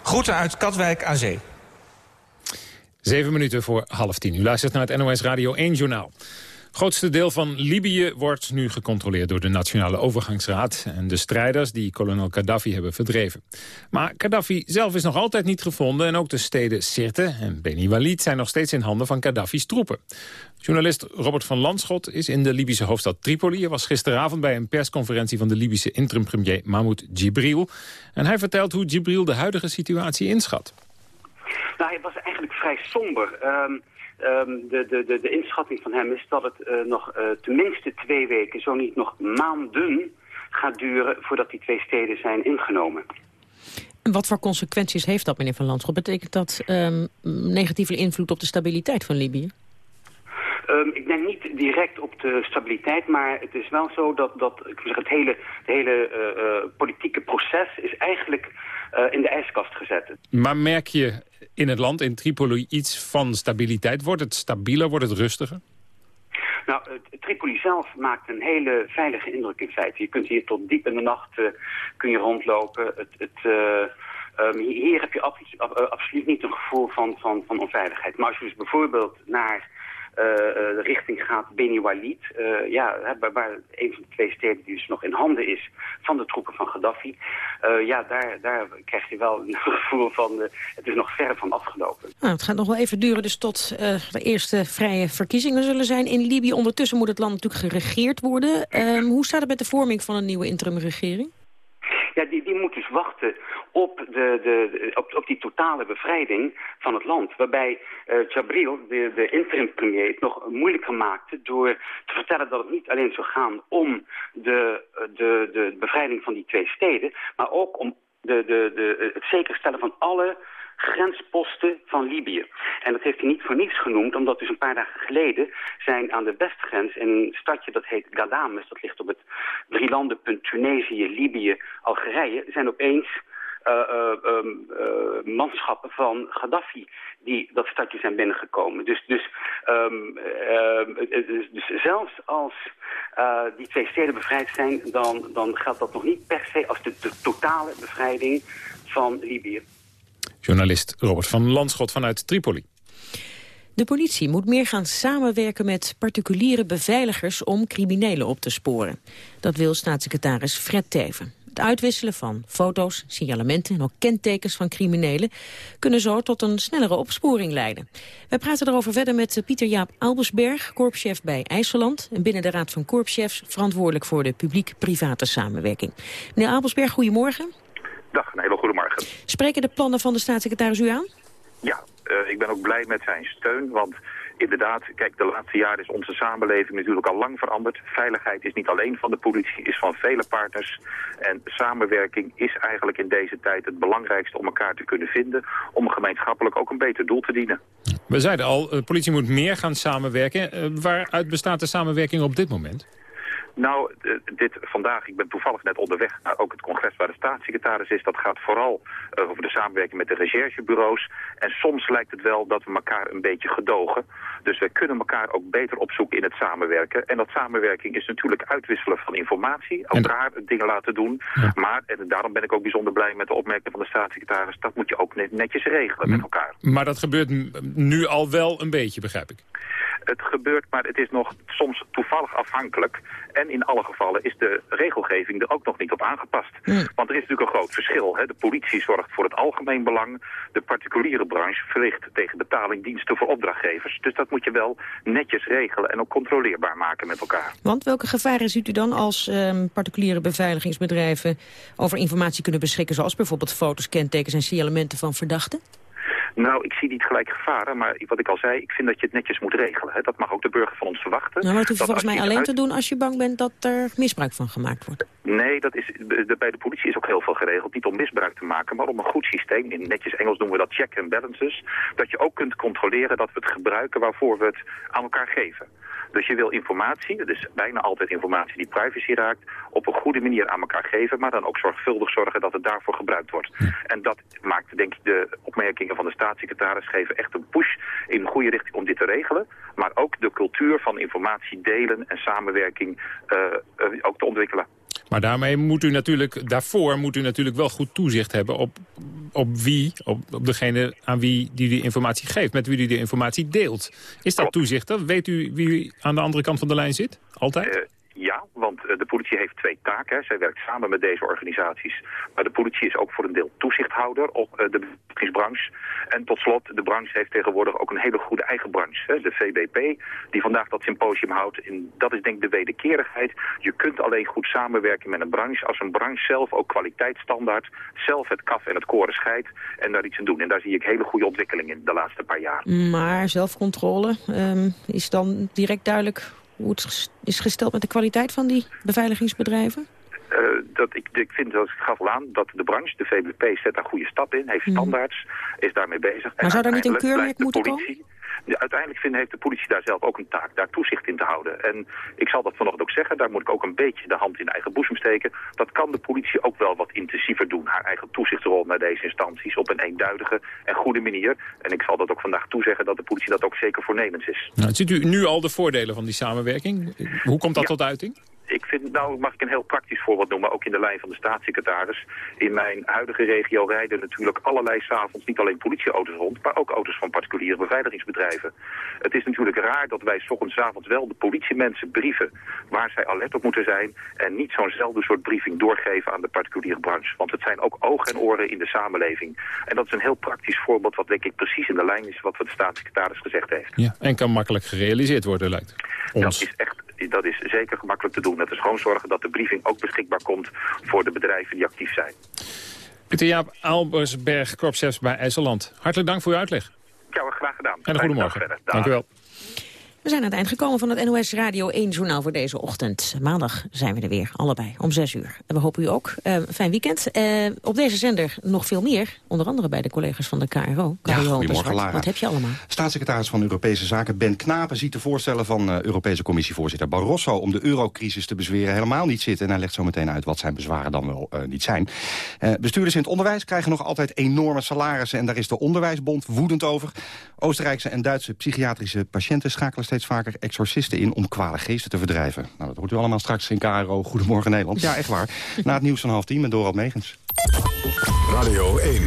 [SPEAKER 20] Groeten uit Katwijk aan Zee.
[SPEAKER 11] Zeven minuten voor half tien. U luistert naar het NOS Radio 1 Journaal. Het grootste deel van Libië wordt nu gecontroleerd door de Nationale Overgangsraad... en de strijders die kolonel Gaddafi hebben verdreven. Maar Gaddafi zelf is nog altijd niet gevonden... en ook de steden Sirte en Beni Walid zijn nog steeds in handen van Gaddafi's troepen. Journalist Robert van Landschot is in de Libische hoofdstad Tripoli. Hij was gisteravond bij een persconferentie van de Libische interim-premier Mahmoud Jibril. En hij vertelt hoe Jibril de huidige situatie inschat.
[SPEAKER 24] Nou, hij was eigenlijk vrij somber... Um... Um, de, de, de, de, inschatting van hem is dat het uh, nog uh, tenminste twee weken, zo niet nog maanden, gaat duren voordat die twee steden zijn ingenomen.
[SPEAKER 10] Wat voor consequenties heeft dat, meneer Van Landschot? Betekent dat um, negatieve invloed op de stabiliteit van Libië?
[SPEAKER 24] Um, ik denk niet direct op de stabiliteit, maar het is wel zo dat, dat ik zeg, het hele, het hele uh, uh, politieke proces is eigenlijk uh, in de ijskast gezet.
[SPEAKER 11] Maar merk je in het land, in Tripoli, iets van stabiliteit? Wordt het stabieler, wordt het rustiger?
[SPEAKER 24] Nou, Tripoli zelf maakt een hele veilige indruk in feite. Je kunt hier tot diep in de nacht uh, kun je rondlopen. Het, het, uh, um, hier heb je ab absoluut niet een gevoel van, van, van onveiligheid. Maar als je dus bijvoorbeeld naar uh, uh, richting gaat Beni Walid. Uh, ja, waar een van de twee steden die dus nog in handen is van de troepen van Gaddafi. ja, daar, daar krijg je wel een gevoel van, het is nog ver van afgelopen.
[SPEAKER 10] Nou, het gaat nog wel even duren dus tot de eerste vrije verkiezingen zullen zijn in Libië. Ondertussen moet het land natuurlijk geregeerd worden. Ehm, hoe staat het met de vorming van een nieuwe interimregering?
[SPEAKER 24] Ja, die, moet dus wachten op, de, de, op, op die totale bevrijding van het land. Waarbij eh Jabril, de, de interim-premier, het nog moeilijker maakte... door te vertellen dat het niet alleen zou gaan om de, de, de bevrijding van die twee steden... maar ook om de, de, de, het zekerstellen van alle grensposten van Libië. En dat heeft hij niet voor niets genoemd, omdat dus een paar dagen geleden zijn aan de westgrens in een stadje dat heet Gadames, dat ligt op het drielandenpunt Tunesië, Libië, Algerije, zijn opeens eh, eh, eh, manschappen van Gaddafi die dat stadje zijn binnengekomen. Dus, dus, ehm, is- dus zelfs als die twee steden bevrijd zijn, dan, dan geldt dat nog niet per se als de totale bevrijding van Libië.
[SPEAKER 11] Journalist Robert van Landschot vanuit Tripoli.
[SPEAKER 10] De politie moet meer gaan samenwerken met particuliere beveiligers om criminelen op te sporen. Dat wil staatssecretaris Fred Teven. Het uitwisselen van foto's, signalementen en ook kentekens van criminelen kunnen zo tot een snellere opsporing leiden. Wij praten erover verder met Pieter-Jaap Albersberg, korpschef bij IJsseland en binnen de Raad van Korpschefs verantwoordelijk voor de publiek-private samenwerking. Meneer Albersberg, goedemorgen.
[SPEAKER 25] Dag, een hele goede morgen.
[SPEAKER 10] Spreken de plannen van de staatssecretaris u aan?
[SPEAKER 25] Ja, eh, ik ben ook blij met zijn steun, want inderdaad, kijk, de laatste jaren is onze samenleving natuurlijk al lang veranderd. Veiligheid is niet alleen van de politie, is van vele partners. En samenwerking is eigenlijk in deze tijd het belangrijkste om elkaar te kunnen vinden, om gemeenschappelijk ook een beter doel te dienen.
[SPEAKER 11] We zeiden al, de politie moet meer gaan samenwerken. Eh, waaruit bestaat de samenwerking op dit moment?
[SPEAKER 25] Nou, eh, dit vandaag, ik ben toevallig net onderweg naar ook het congres waar de staatssecretaris is. Dat gaat vooral eh, over de samenwerking met de recherchebureaus. En soms lijkt het wel dat we elkaar een beetje gedogen. Dus we kunnen elkaar ook beter opzoeken in het samenwerken. En dat samenwerking is natuurlijk uitwisselen van informatie. Elkaar dingen laten doen. Maar, en daarom ben ik ook bijzonder blij met de opmerking van de staatssecretaris... dat moet je ook net- netjes regelen met elkaar.
[SPEAKER 11] Maar dat gebeurt nu al wel een beetje, begrijp ik.
[SPEAKER 25] Het gebeurt, maar het is nog soms toevallig afhankelijk. En in alle gevallen is de regelgeving er ook nog niet op aangepast. Want er is natuurlijk een groot verschil. Hè. De politie zorgt voor het algemeen belang. De particuliere branche verricht tegen betaling diensten voor opdrachtgevers. Dus dat moet je wel netjes regelen en ook controleerbaar maken met elkaar.
[SPEAKER 10] Want welke gevaren ziet u dan als ehm, particuliere beveiligingsbedrijven over informatie kunnen beschikken, zoals bijvoorbeeld foto's, kentekens en signalementen van verdachten?
[SPEAKER 25] Nou, ik zie niet gelijk gevaren, maar wat ik al zei, ik vind dat je het netjes moet regelen. Hè. Dat mag ook de burger van ons verwachten.
[SPEAKER 10] Nou, maar dat hoef je
[SPEAKER 25] Dat
[SPEAKER 10] volgens mij alleen
[SPEAKER 25] uit-
[SPEAKER 10] te doen als je bang bent dat er misbruik van gemaakt wordt.
[SPEAKER 25] Nee, dat is, de- bij de politie is ook heel veel geregeld. Niet om misbruik te maken, maar om een goed systeem. In netjes Engels noemen we dat check and balances. Dat je ook kunt controleren dat we het gebruiken waarvoor we het aan elkaar geven. Dus je wil informatie, dat is bijna altijd informatie die privacy raakt, op een goede manier aan elkaar geven, maar dan ook zorgvuldig zorgen dat het daarvoor gebruikt wordt. En dat maakt, denk ik, de opmerkingen van de staatssecretaris geven echt een push in een goede richting om dit te regelen. Maar ook de cultuur van informatie delen en samenwerking eh, eh, ook te ontwikkelen.
[SPEAKER 11] Maar daarmee moet u natuurlijk, daarvoor moet u natuurlijk wel goed toezicht hebben op, op wie, op, op degene aan wie die de informatie geeft, met wie u de informatie deelt. Is dat toezicht? Weet u wie aan de andere kant van de lijn zit? Altijd?
[SPEAKER 25] Ja, want eh, de politie heeft twee taken. Zij werkt samen met deze organisaties. Maar de politie is ook voor een deel toezichthouder op eh, de beveiligingsbranche. En tot slot, de branche heeft tegenwoordig ook een hele goede eigen branche. De VBP, die vandaag dat symposium houdt. En dat is denk ik de wederkerigheid. Je kunt alleen goed samenwerken met een branche als een branche zelf ook kwaliteitsstandaard, zelf het kaf en het koren scheidt en daar iets aan doen. En daar zie ik hele goede ontwikkeling in de laatste paar jaar.
[SPEAKER 10] Maar zelfcontrole, ehm, is dan direct duidelijk hoe het is gesteld met de kwaliteit van die beveiligingsbedrijven?
[SPEAKER 25] Eh, dat ik, ik vind, zoals ik gaf al aan, dat de branche, de VBP, zet daar goede stap in, heeft standaards, is daarmee bezig.
[SPEAKER 10] Maar zou daar niet een keurmerk moeten
[SPEAKER 25] politie, Ja, uiteindelijk vind, heeft de politie daar zelf ook een taak, daar toezicht in te houden. En ik zal dat vanochtend ook zeggen, daar moet ik ook een beetje de hand in eigen boezem steken. Dat kan de politie ook wel wat intensiever doen, haar eigen toezichtsrol naar deze instanties op een eenduidige en goede manier. En ik zal dat ook vandaag toezeggen dat de politie dat ook zeker voornemens is.
[SPEAKER 11] Nou, ziet u nu al de voordelen van die samenwerking? Hoe komt dat tot uiting?
[SPEAKER 25] Ik vind, nou mag ik een heel praktisch voorbeeld noemen, ook in de lijn van de staatssecretaris. In mijn huidige regio rijden natuurlijk allerlei s'avonds niet alleen politieauto's rond, maar ook auto's van particuliere beveiligingsbedrijven. Het is natuurlijk raar dat wij 's ochtends 's avonds wel de politiemensen brieven waar zij alert op moeten zijn en niet zo'nzelfde soort briefing doorgeven aan de particuliere branche. Want het zijn ook ogen en oren in de samenleving. En dat is een heel praktisch voorbeeld wat denk ik precies in de lijn is wat de staatssecretaris gezegd heeft.
[SPEAKER 11] Ja, en kan makkelijk gerealiseerd worden, lijkt
[SPEAKER 25] Dat
[SPEAKER 11] ons.
[SPEAKER 25] is echt dat is zeker gemakkelijk te doen. Net is gewoon zorgen dat de briefing ook beschikbaar komt voor de bedrijven die actief zijn.
[SPEAKER 11] Pieter Jaap Albersberg, korpschef bij IJsseland. Hartelijk dank voor uw uitleg.
[SPEAKER 25] Ja, graag gedaan.
[SPEAKER 11] En een goedemorgen. Dank u wel.
[SPEAKER 10] We zijn aan het eind gekomen van het NOS Radio 1 journaal voor deze ochtend. Maandag zijn we er weer, allebei, om 6 uur. En we hopen u ook. Uh, fijn weekend. Uh, op deze zender nog veel meer. Onder andere bij de collega's van de KRO.
[SPEAKER 26] Ja, goedemorgen Lara.
[SPEAKER 10] Wat heb je allemaal?
[SPEAKER 26] Staatssecretaris van Europese Zaken Ben Knapen ziet de voorstellen van uh, Europese Commissievoorzitter Barroso... om de eurocrisis te bezweren helemaal niet zitten. En hij legt zo meteen uit wat zijn bezwaren dan wel niet zijn. bestuurders in het onderwijs krijgen nog altijd enorme salarissen... en daar is de Onderwijsbond woedend over. Oostenrijkse en Duitse psychiatrische patiënten schakelen steeds vaker exorcisten in om kwale geesten te verdrijven. Nou, dat hoort u allemaal straks in KRO Goedemorgen Nederland. Ja, echt waar. Na het nieuws van half tien met Dorald Megens.
[SPEAKER 1] Radio 1,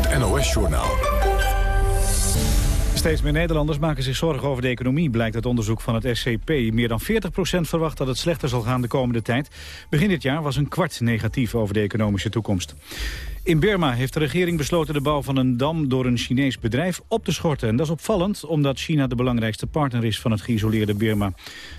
[SPEAKER 1] het NOS-journaal.
[SPEAKER 2] Steeds meer Nederlanders maken zich zorgen over de economie, blijkt uit onderzoek van het SCP. Meer dan 40% verwacht dat het slechter zal gaan de komende tijd. Begin dit jaar was een kwart negatief over de economische toekomst. In Burma heeft de regering besloten de bouw van een dam door een Chinees bedrijf op te schorten. En dat is opvallend, omdat China de belangrijkste partner is van het geïsoleerde Burma.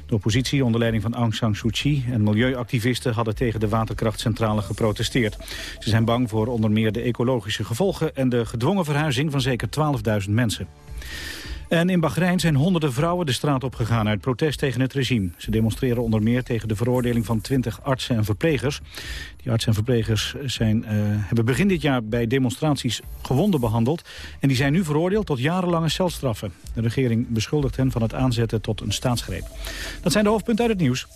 [SPEAKER 2] De oppositie onder leiding van Aung San Suu Kyi en milieuactivisten hadden tegen de waterkrachtcentrale geprotesteerd. Ze zijn bang voor onder meer de ecologische gevolgen en de gedwongen verhuizing van zeker 12.000 mensen. En in Bahrein zijn honderden vrouwen de straat opgegaan uit protest tegen het regime. Ze demonstreren onder meer tegen de veroordeling van 20 artsen en verplegers. Die artsen en verplegers zijn, uh, hebben begin dit jaar bij demonstraties gewonden behandeld. En die zijn nu veroordeeld tot jarenlange celstraffen. De regering beschuldigt hen van het aanzetten tot een staatsgreep. Dat zijn de hoofdpunten uit het nieuws.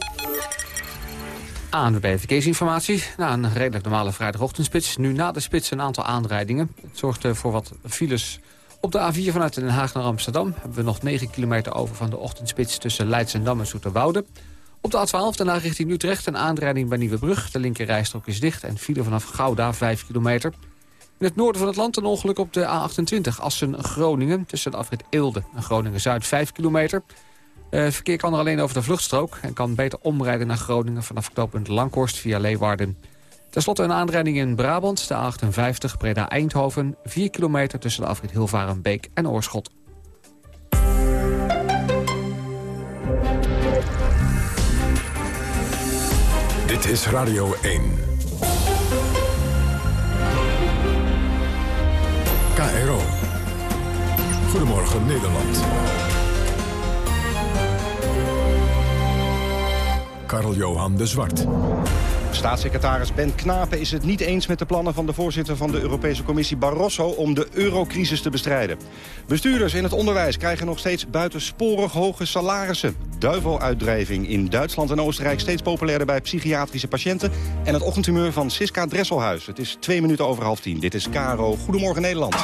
[SPEAKER 3] ANWB Verkeersinformatie. Na een redelijk normale vrijdagochtendspits. Nu na de spits een aantal aanrijdingen. Het zorgt voor wat files op de A4 vanuit Den Haag naar Amsterdam hebben we nog 9 kilometer over van de ochtendspits tussen Leidsendam en Zoeterwoude. Op de A12 daarna richting Utrecht een aanrijding bij Nieuwebrug. De linkerrijstrook is dicht en file vanaf Gouda 5 kilometer. In het noorden van het land een ongeluk op de A28 Assen-Groningen... tussen de afrit Eelde en Groningen-Zuid 5 kilometer. Het verkeer kan er alleen over de vluchtstrook... en kan beter omrijden naar Groningen vanaf knooppunt Langhorst via Leeuwarden. Ten slotte een aanrijding in Brabant, de A58 Breda-Eindhoven... 4 kilometer tussen de afrit Hilvarenbeek en Oorschot.
[SPEAKER 1] Dit is Radio 1. KRO. Goedemorgen Nederland. Karl-Johan de Zwart.
[SPEAKER 26] Staatssecretaris Ben Knapen is het niet eens met de plannen van de voorzitter van de Europese Commissie Barroso om de eurocrisis te bestrijden. Bestuurders in het onderwijs krijgen nog steeds buitensporig hoge salarissen. Duiveluitdrijving in Duitsland en Oostenrijk steeds populairder bij psychiatrische patiënten. En het ochtendhumeur van Siska Dresselhuis. Het is twee minuten over half tien. Dit is Caro. Goedemorgen Nederland.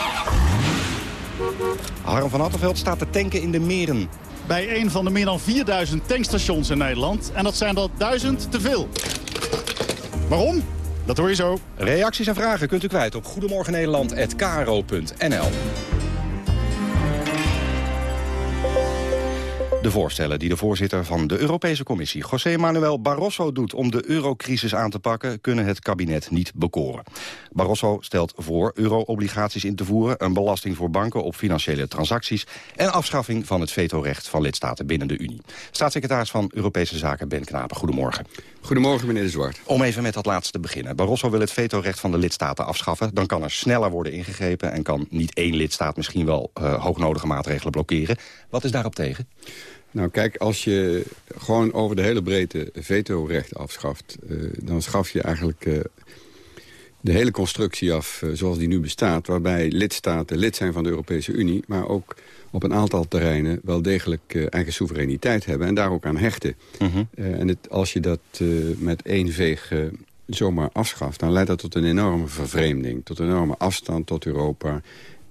[SPEAKER 26] Harm van Attenveld staat te tanken in de meren
[SPEAKER 27] bij een van de meer dan 4000 tankstations in Nederland. En dat zijn er duizend te veel. Waarom? Dat hoor je zo.
[SPEAKER 26] Reacties en vragen kunt u kwijt op goedemorgennederland.kro.nl. De voorstellen die de voorzitter van de Europese Commissie, José Manuel Barroso, doet om de eurocrisis aan te pakken, kunnen het kabinet niet bekoren. Barroso stelt voor euro-obligaties in te voeren, een belasting voor banken op financiële transacties en afschaffing van het vetorecht van lidstaten binnen de Unie. Staatssecretaris van Europese Zaken Ben Knapen, goedemorgen.
[SPEAKER 28] Goedemorgen, meneer De Zwart.
[SPEAKER 26] Om even met dat laatste te beginnen. Barroso wil het vetorecht van de lidstaten afschaffen. Dan kan er sneller worden ingegrepen en kan niet één lidstaat misschien wel uh, hoognodige maatregelen blokkeren. Wat is daarop tegen?
[SPEAKER 28] Nou kijk, als je gewoon over de hele breedte vetorecht afschaft... Uh, dan schaf je eigenlijk uh, de hele constructie af uh, zoals die nu bestaat... waarbij lidstaten lid zijn van de Europese Unie... maar ook op een aantal terreinen wel degelijk eigen soevereiniteit hebben... en daar ook aan hechten. -huh. en het, als je dat met één veeg zomaar afschaft... dan leidt dat tot een enorme vervreemding, tot een enorme afstand tot Europa...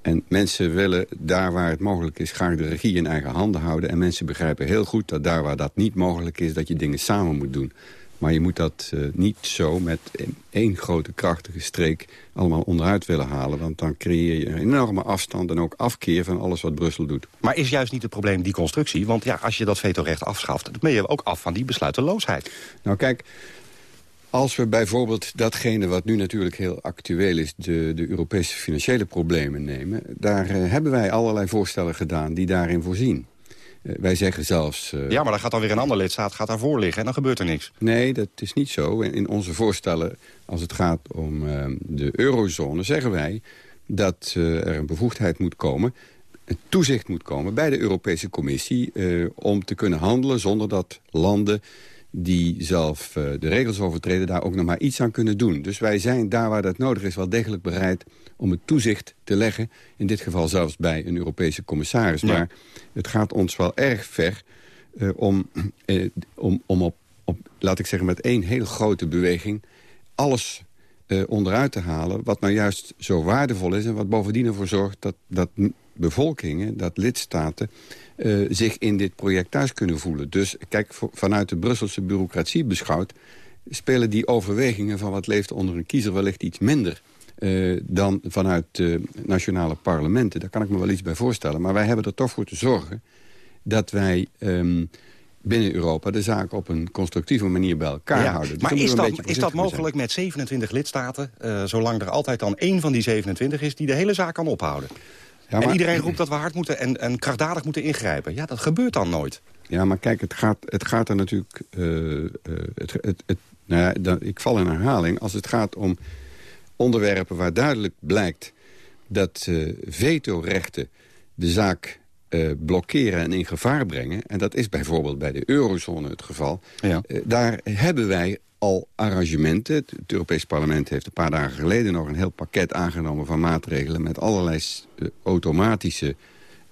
[SPEAKER 28] En mensen willen daar waar het mogelijk is graag de regie in eigen handen houden. En mensen begrijpen heel goed dat daar waar dat niet mogelijk is... dat je dingen samen moet doen. Maar je moet dat uh, niet zo met één grote krachtige streek allemaal onderuit willen halen. Want dan creëer je een enorme afstand en ook afkeer van alles wat Brussel doet.
[SPEAKER 26] Maar is juist niet het probleem die constructie? Want ja, als je dat vetorecht afschaft, dan ben je ook af van die besluiteloosheid.
[SPEAKER 28] Nou kijk, als we bijvoorbeeld datgene wat nu natuurlijk heel actueel is... de, de Europese financiële problemen nemen... daar uh, hebben wij allerlei voorstellen gedaan die daarin voorzien. Eh, wij zeggen zelfs... eh,
[SPEAKER 26] Ja, maar dan gaat dan weer een ander lidstaat gaat daarvoor liggen en dan gebeurt er niks.
[SPEAKER 28] Nee, dat is niet zo. In- onze voorstellen, als het gaat om eh, de eurozone, zeggen wij dat eh, er een bevoegdheid moet komen, een toezicht moet komen bij de Europese Commissie eh, om te kunnen handelen zonder dat landen die zelf eh, de regels overtreden daar ook nog maar iets aan kunnen doen. Dus wij zijn daar waar dat nodig is wel degelijk bereid om het toezicht te leggen. In dit geval zelfs bij een Europese commissaris.
[SPEAKER 26] Ja.
[SPEAKER 28] Maar het gaat ons wel erg ver eh, om, eh, om, om op, op, laat ik zeggen, met één hele grote beweging... alles eh, onderuit te halen wat nou juist zo waardevol is... en wat bovendien ervoor zorgt dat, dat bevolkingen, dat lidstaten... zich in dit project thuis kunnen voelen. Dus kijk, vanuit de Brusselse bureaucratie beschouwd... spelen die overwegingen van wat leeft onder een kiezer wellicht iets minder... eh, dan vanuit de nationale parlementen. Daar kan ik me wel iets bij voorstellen. Maar wij hebben er toch voor te zorgen dat wij ehm, binnen Europa de zaken op een constructieve manier bij elkaar
[SPEAKER 26] Ja,
[SPEAKER 28] houden. Dus
[SPEAKER 26] maar is dat, is dat mogelijk met 27 lidstaten... eh, zolang er altijd dan één van die 27 is die de hele zaak kan ophouden?
[SPEAKER 28] Ja,
[SPEAKER 26] En
[SPEAKER 28] maar-
[SPEAKER 26] iedereen roept dat we hard moeten en, en krachtdadig moeten ingrijpen. Ja, dat gebeurt dan nooit.
[SPEAKER 28] Ja, maar kijk, het gaat, het gaat er natuurlijk... eh, eh, het, het, het, nou ja, dan, ik val in herhaling. Als het gaat om onderwerpen waar duidelijk blijkt... dat eh vetorechten de zaak eh, blokkeren en in gevaar brengen... en dat is bijvoorbeeld bij de eurozone het geval...
[SPEAKER 26] Ja.
[SPEAKER 28] eh, daar hebben wij al arrangementen. Het, het Europees Parlement heeft een paar dagen geleden nog een heel pakket aangenomen van maatregelen... met allerlei automatische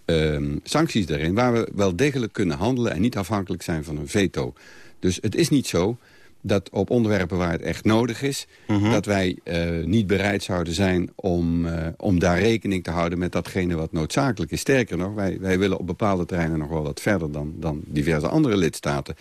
[SPEAKER 28] ehm, sancties daarin... waar we wel degelijk kunnen handelen en niet afhankelijk zijn van een veto. Dus het is niet zo dat op onderwerpen waar het echt nodig is... dat wij eh, niet bereid zouden zijn om, eh, om daar rekening te houden... met datgene wat noodzakelijk is. Sterker nog, wij, wij willen op bepaalde terreinen nog wel wat verder... dan, dan diverse andere lidstaten.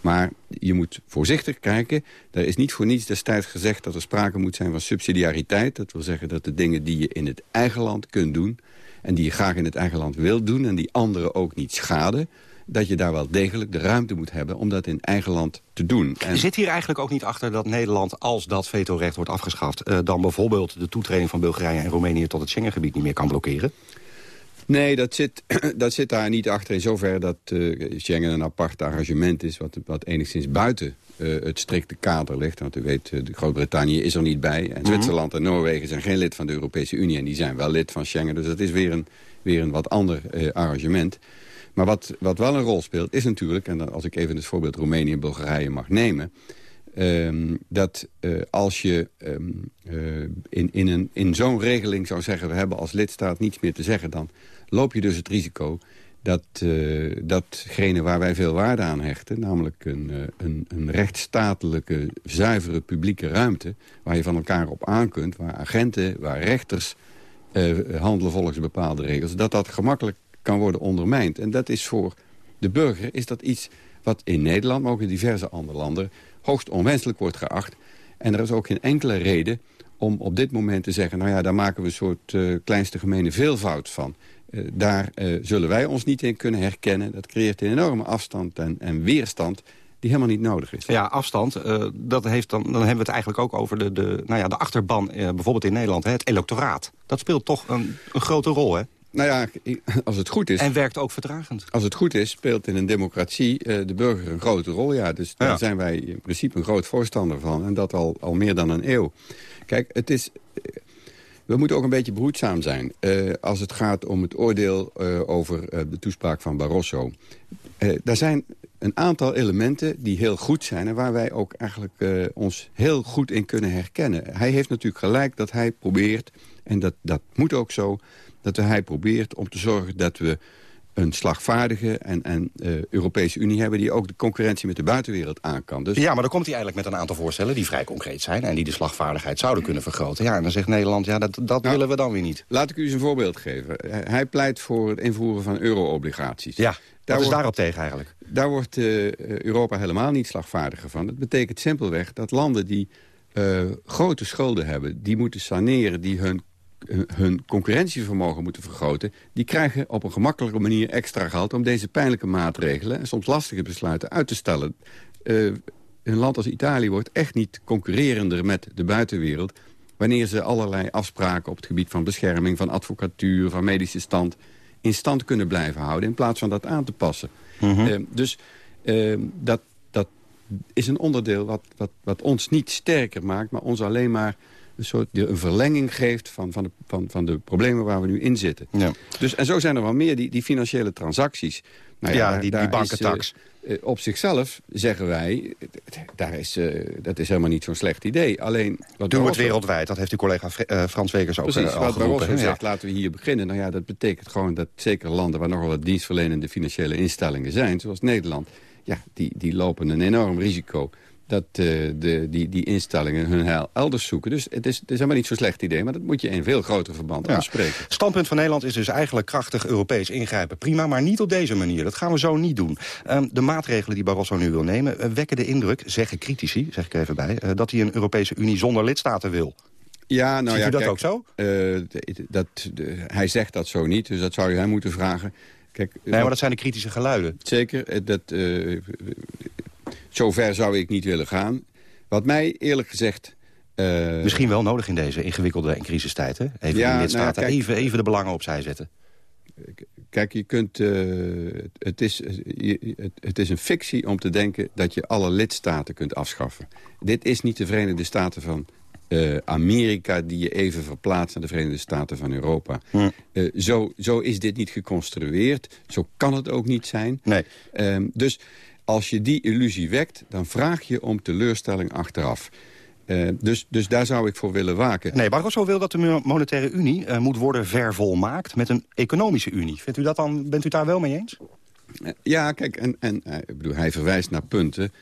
[SPEAKER 28] Maar je moet voorzichtig kijken. Er is niet voor niets destijds gezegd dat er sprake moet zijn van subsidiariteit. Dat wil zeggen dat de dingen die je in het eigen land kunt doen... en die je graag in het eigen land wilt doen... en die anderen ook niet schaden dat je daar wel degelijk de ruimte moet hebben om dat in eigen land te doen. En
[SPEAKER 26] Zit hier eigenlijk ook niet achter dat Nederland, als dat vetorecht wordt afgeschaft... eh, dan bijvoorbeeld de toetreding van Bulgarije en Roemenië tot het Schengengebied niet meer kan blokkeren?
[SPEAKER 28] Nee, dat zit, dat zit daar niet achter in zoverre dat eh, Schengen een apart arrangement is... wat, wat enigszins buiten eh, het strikte kader ligt. Want u weet, de Groot-Brittannië is er niet bij. En Zwitserland en Noorwegen zijn geen lid van de Europese Unie... en die zijn wel lid van Schengen. Dus dat is weer een, weer een wat ander arrangement. Maar wat, wat wel een rol speelt, is natuurlijk... en als ik even het voorbeeld Roemenië en Bulgarije mag nemen... ehm, dat eh, als je ehm, eh, in, in, een, in zo'n regeling zou zeggen... we hebben als lidstaat niets meer te zeggen... dan loop je dus het risico dat eh, datgene waar wij veel waarde aan hechten... namelijk een, een, een rechtsstatelijke, zuivere publieke ruimte... waar je van elkaar op aan kunt, waar agenten, waar rechters... handelen volgens bepaalde regels... dat dat gemakkelijk kan worden ondermijnd. En dat is voor de burger is dat iets wat in Nederland... maar ook in diverse andere landen hoogst onwenselijk wordt geacht. En er is ook geen enkele reden om op dit moment te zeggen... nou ja, daar maken we een soort eh, kleinste gemene veelvoud van. Eh, daar eh, zullen wij ons niet in kunnen herkennen. Dat creëert een enorme afstand en, en weerstand die helemaal niet nodig is.
[SPEAKER 26] Ja, afstand. dat heeft dan, dan hebben we het eigenlijk ook over de, de, nou ja, de achterban, bijvoorbeeld in Nederland, hè, het electoraat. Dat speelt toch een, een grote rol, hè?
[SPEAKER 28] Nou ja, als het goed is...
[SPEAKER 26] En werkt ook vertragend.
[SPEAKER 28] Als het goed is, speelt in een democratie eh, de burger een grote rol. Ja, dus daar
[SPEAKER 26] Ja.
[SPEAKER 28] zijn wij in principe een groot voorstander van. En dat al, al meer dan een eeuw. Kijk, het is... eh, We moeten ook een beetje behoedzaam zijn. eh, als het gaat om het oordeel eh, over eh, de toespraak van Barroso. Eh daar zijn een aantal elementen die heel goed zijn... en waar wij ook eigenlijk eh, ons heel goed in kunnen herkennen. Hij heeft natuurlijk gelijk dat hij probeert... en dat, dat moet ook zo, dat hij probeert om te zorgen dat we een slagvaardige en, en eh, Europese Unie hebben... die ook de concurrentie met de buitenwereld aan kan. Dus
[SPEAKER 26] Ja, maar dan komt hij eigenlijk met een aantal voorstellen die vrij concreet zijn... en die de slagvaardigheid zouden kunnen vergroten. Ja, en dan zegt Nederland, ja, dat, dat willen we dan weer niet.
[SPEAKER 28] Laat ik u eens een voorbeeld geven. Hij- Hij pleit voor het invoeren van euro-obligaties.
[SPEAKER 26] Ja, wat is daarop tegen eigenlijk?
[SPEAKER 28] Daar wordt eh, Europa helemaal niet slagvaardiger van. Dat betekent simpelweg dat landen die eh, grote schulden hebben... die moeten saneren, die hun, eh, hun concurrentievermogen moeten vergroten... die krijgen op een gemakkelijke manier extra geld... om deze pijnlijke maatregelen en soms lastige besluiten uit te stellen. Eh, een land als Italië wordt echt niet concurrerender met de buitenwereld... wanneer ze allerlei afspraken op het gebied van bescherming... van advocatuur, van medische stand in stand kunnen blijven houden... in plaats van dat aan te passen.
[SPEAKER 26] Mhm.
[SPEAKER 28] Eh, dus eh, dat, dat is een onderdeel wat, wat, wat ons niet sterker maakt... maar ons alleen maar een soort een verlenging geeft van, van, de, van, van de problemen waar we nu in zitten.
[SPEAKER 26] Ja.
[SPEAKER 28] Dus, en zo zijn er wel meer, die, die financiële transacties. Nou
[SPEAKER 26] Ja, die- die
[SPEAKER 28] daar
[SPEAKER 26] bankentax.
[SPEAKER 28] Is, eh, eh, op zichzelf zeggen wij, daar is, eh, dat is helemaal niet zo'n slecht idee. Alleen, wat
[SPEAKER 26] Doe het wereldwijd, dat heeft uw collega Frans Wekers ook
[SPEAKER 28] Precies,
[SPEAKER 26] al
[SPEAKER 28] wat. Barroso zegt, laten we hier beginnen. Nou ja, dat betekent gewoon dat zeker landen waar nogal wat dienstverlenende financiële instellingen zijn, zoals Nederland, ja, die, die lopen een enorm risico dat eh, de, die, die instellingen hun heil elders zoeken. Dus het is, het is helemaal niet zo'n slecht idee, maar dat moet je in veel groter verband
[SPEAKER 26] Ja.
[SPEAKER 28] bespreken.
[SPEAKER 26] Standpunt van Nederland is dus eigenlijk krachtig Europees ingrijpen. Prima, maar niet op deze manier. Dat gaan we zo niet doen. Ehm, de maatregelen die Barroso nu wil nemen eh, wekken de indruk, zeggen critici, zeg ik er even bij, eh, dat hij een Europese Unie zonder lidstaten wil.
[SPEAKER 28] Ja, nou
[SPEAKER 26] Ziet
[SPEAKER 28] ja,
[SPEAKER 26] u dat
[SPEAKER 28] kijk,
[SPEAKER 26] ook zo?
[SPEAKER 28] dat, de- hij zegt dat zo niet, dus dat zou je hem moeten vragen. Kijk,
[SPEAKER 26] Nee, maar dat zijn de kritische geluiden.
[SPEAKER 28] Zeker, dat, zover zou ik niet willen gaan. Wat mij eerlijk gezegd... eh,
[SPEAKER 26] Misschien wel nodig in deze ingewikkelde en crisistijd. Hè? Even
[SPEAKER 28] Ja,
[SPEAKER 26] de lidstaten,
[SPEAKER 28] nou kijk-
[SPEAKER 26] even, even de belangen opzij zetten.
[SPEAKER 28] Kijk, je kunt, eh, het, is, je- het, is een fictie om te denken dat je alle lidstaten kunt afschaffen. Dit is niet de Verenigde Staten van eh, Amerika die je even verplaatst naar de Verenigde Staten van Europa.
[SPEAKER 26] Hm.
[SPEAKER 28] Zo, zo is dit niet geconstrueerd. Zo kan het ook niet zijn.
[SPEAKER 26] Nee.
[SPEAKER 28] Ehm, dus als je die illusie wekt, dan vraag je om teleurstelling achteraf. Eh, dus, dus daar zou ik voor willen waken.
[SPEAKER 26] Nee, Barroso wil dat de Mo- monetaire unie eh, moet worden vervolmaakt met een economische unie. Vindt u dat dan, bent u daar wel mee eens?
[SPEAKER 28] Eh, Ja, kijk, en, en ik bedoel, hij verwijst naar punten...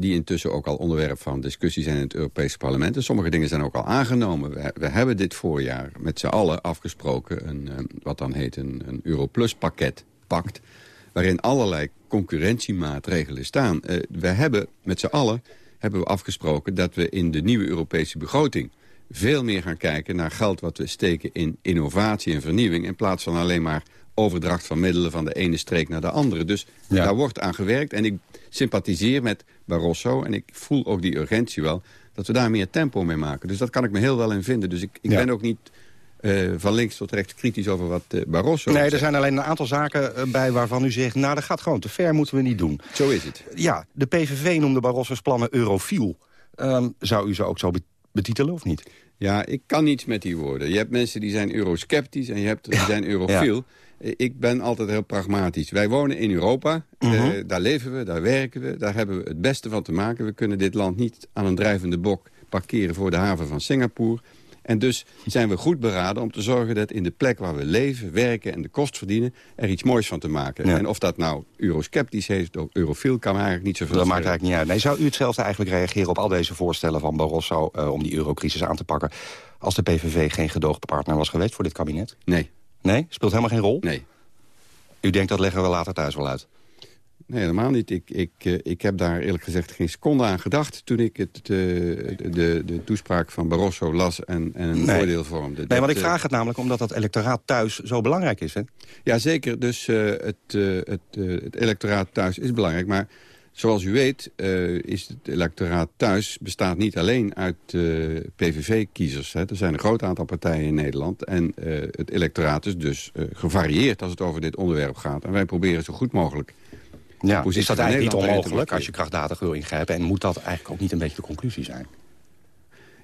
[SPEAKER 28] die intussen ook al onderwerp van discussie zijn in het Europese parlement. En sommige dingen zijn ook al aangenomen. We, we hebben dit voorjaar met z'n allen afgesproken... Een, wat dan heet een, een Europlus-pakket, pact... waarin allerlei concurrentiemaatregelen staan. Eh, we hebben met z'n allen hebben we afgesproken... dat we in de nieuwe Europese begroting veel meer gaan kijken naar geld wat we steken in innovatie en vernieuwing... in plaats van alleen maar overdracht van middelen van de ene streek naar de andere. Dus
[SPEAKER 26] Ja.
[SPEAKER 28] daar wordt aan gewerkt en ik sympathiseer met Barroso... en ik voel ook die urgentie wel, dat we daar meer tempo mee maken. Dus dat kan ik me heel wel in vinden. Dus ik, ik
[SPEAKER 26] Ja.
[SPEAKER 28] ben ook niet eh, van links tot rechts kritisch over wat eh, Barroso
[SPEAKER 26] Nee, er zijn alleen een aantal zaken eh, bij waarvan u zegt... nou, dat gaat gewoon te ver, moeten we niet doen.
[SPEAKER 28] Zo is het.
[SPEAKER 26] Ja, de PVV noemde Barroso's plannen eurofiel. Ehm, zou u ze ook zo be- betitelen of niet?
[SPEAKER 28] Ja, ik kan niets met die woorden. Je hebt mensen die zijn eurosceptisch en je hebt die zijn eurofiel. Ik ben altijd heel pragmatisch. Wij wonen in Europa,
[SPEAKER 26] Mhm.
[SPEAKER 28] daar leven we, daar werken we, daar hebben we het beste van te maken. We kunnen dit land niet aan een drijvende bok parkeren voor de haven van Singapore. En dus zijn we goed beraden om te zorgen dat in de plek waar we leven, werken en de kost verdienen, er iets moois van te maken.
[SPEAKER 26] Ja.
[SPEAKER 28] En of dat nou eurosceptisch heeft of eurofiel, kan eigenlijk niet zoveel
[SPEAKER 26] Dat maakt eigenlijk niet uit. Nee, zou u hetzelfde eigenlijk reageren op al deze voorstellen van Barroso... eh, om die eurocrisis aan te pakken... als de PVV geen gedoogpartner was geweest voor dit kabinet?
[SPEAKER 28] Nee.
[SPEAKER 26] Nee? Speelt helemaal geen rol?
[SPEAKER 28] Nee.
[SPEAKER 26] U denkt dat leggen we later thuis wel uit?
[SPEAKER 28] Nee, helemaal niet. Ik, ik, eh, ik heb daar eerlijk gezegd geen seconde aan gedacht... toen ik het, eh, de, de toespraak van Barroso las en, en een
[SPEAKER 26] Nee.
[SPEAKER 28] oordeel vormde.
[SPEAKER 26] Nee,
[SPEAKER 28] Dat,
[SPEAKER 26] want ik
[SPEAKER 28] eh,
[SPEAKER 26] vraag het namelijk omdat dat electoraat thuis zo belangrijk is. Hè?
[SPEAKER 28] Ja, zeker. Dus het, eh, het, het electoraat thuis is belangrijk. Maar zoals u weet eh, is het electoraat thuis bestaat niet alleen uit PVV-kiezers. Er zijn een groot aantal partijen in Nederland. En het electoraat is dus gevarieerd als het over dit onderwerp gaat. En wij proberen zo goed mogelijk... de
[SPEAKER 26] Ja,
[SPEAKER 28] positie
[SPEAKER 26] is dat eigenlijk niet onmogelijk als je krachtdadig wil ingrijpen? En moet dat eigenlijk ook niet een beetje de conclusie zijn?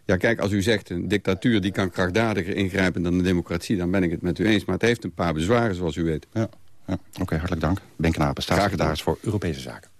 [SPEAKER 28] Ja, kijk, als u zegt een dictatuur die kan krachtdadiger ingrijpen dan een democratie... dan ben ik het met u eens. Maar het heeft een paar bezwaren, zoals u weet.
[SPEAKER 26] Ja, ja. oké, hartelijk dank. Ben Knapen, staatssecretaris voor Europese Zaken.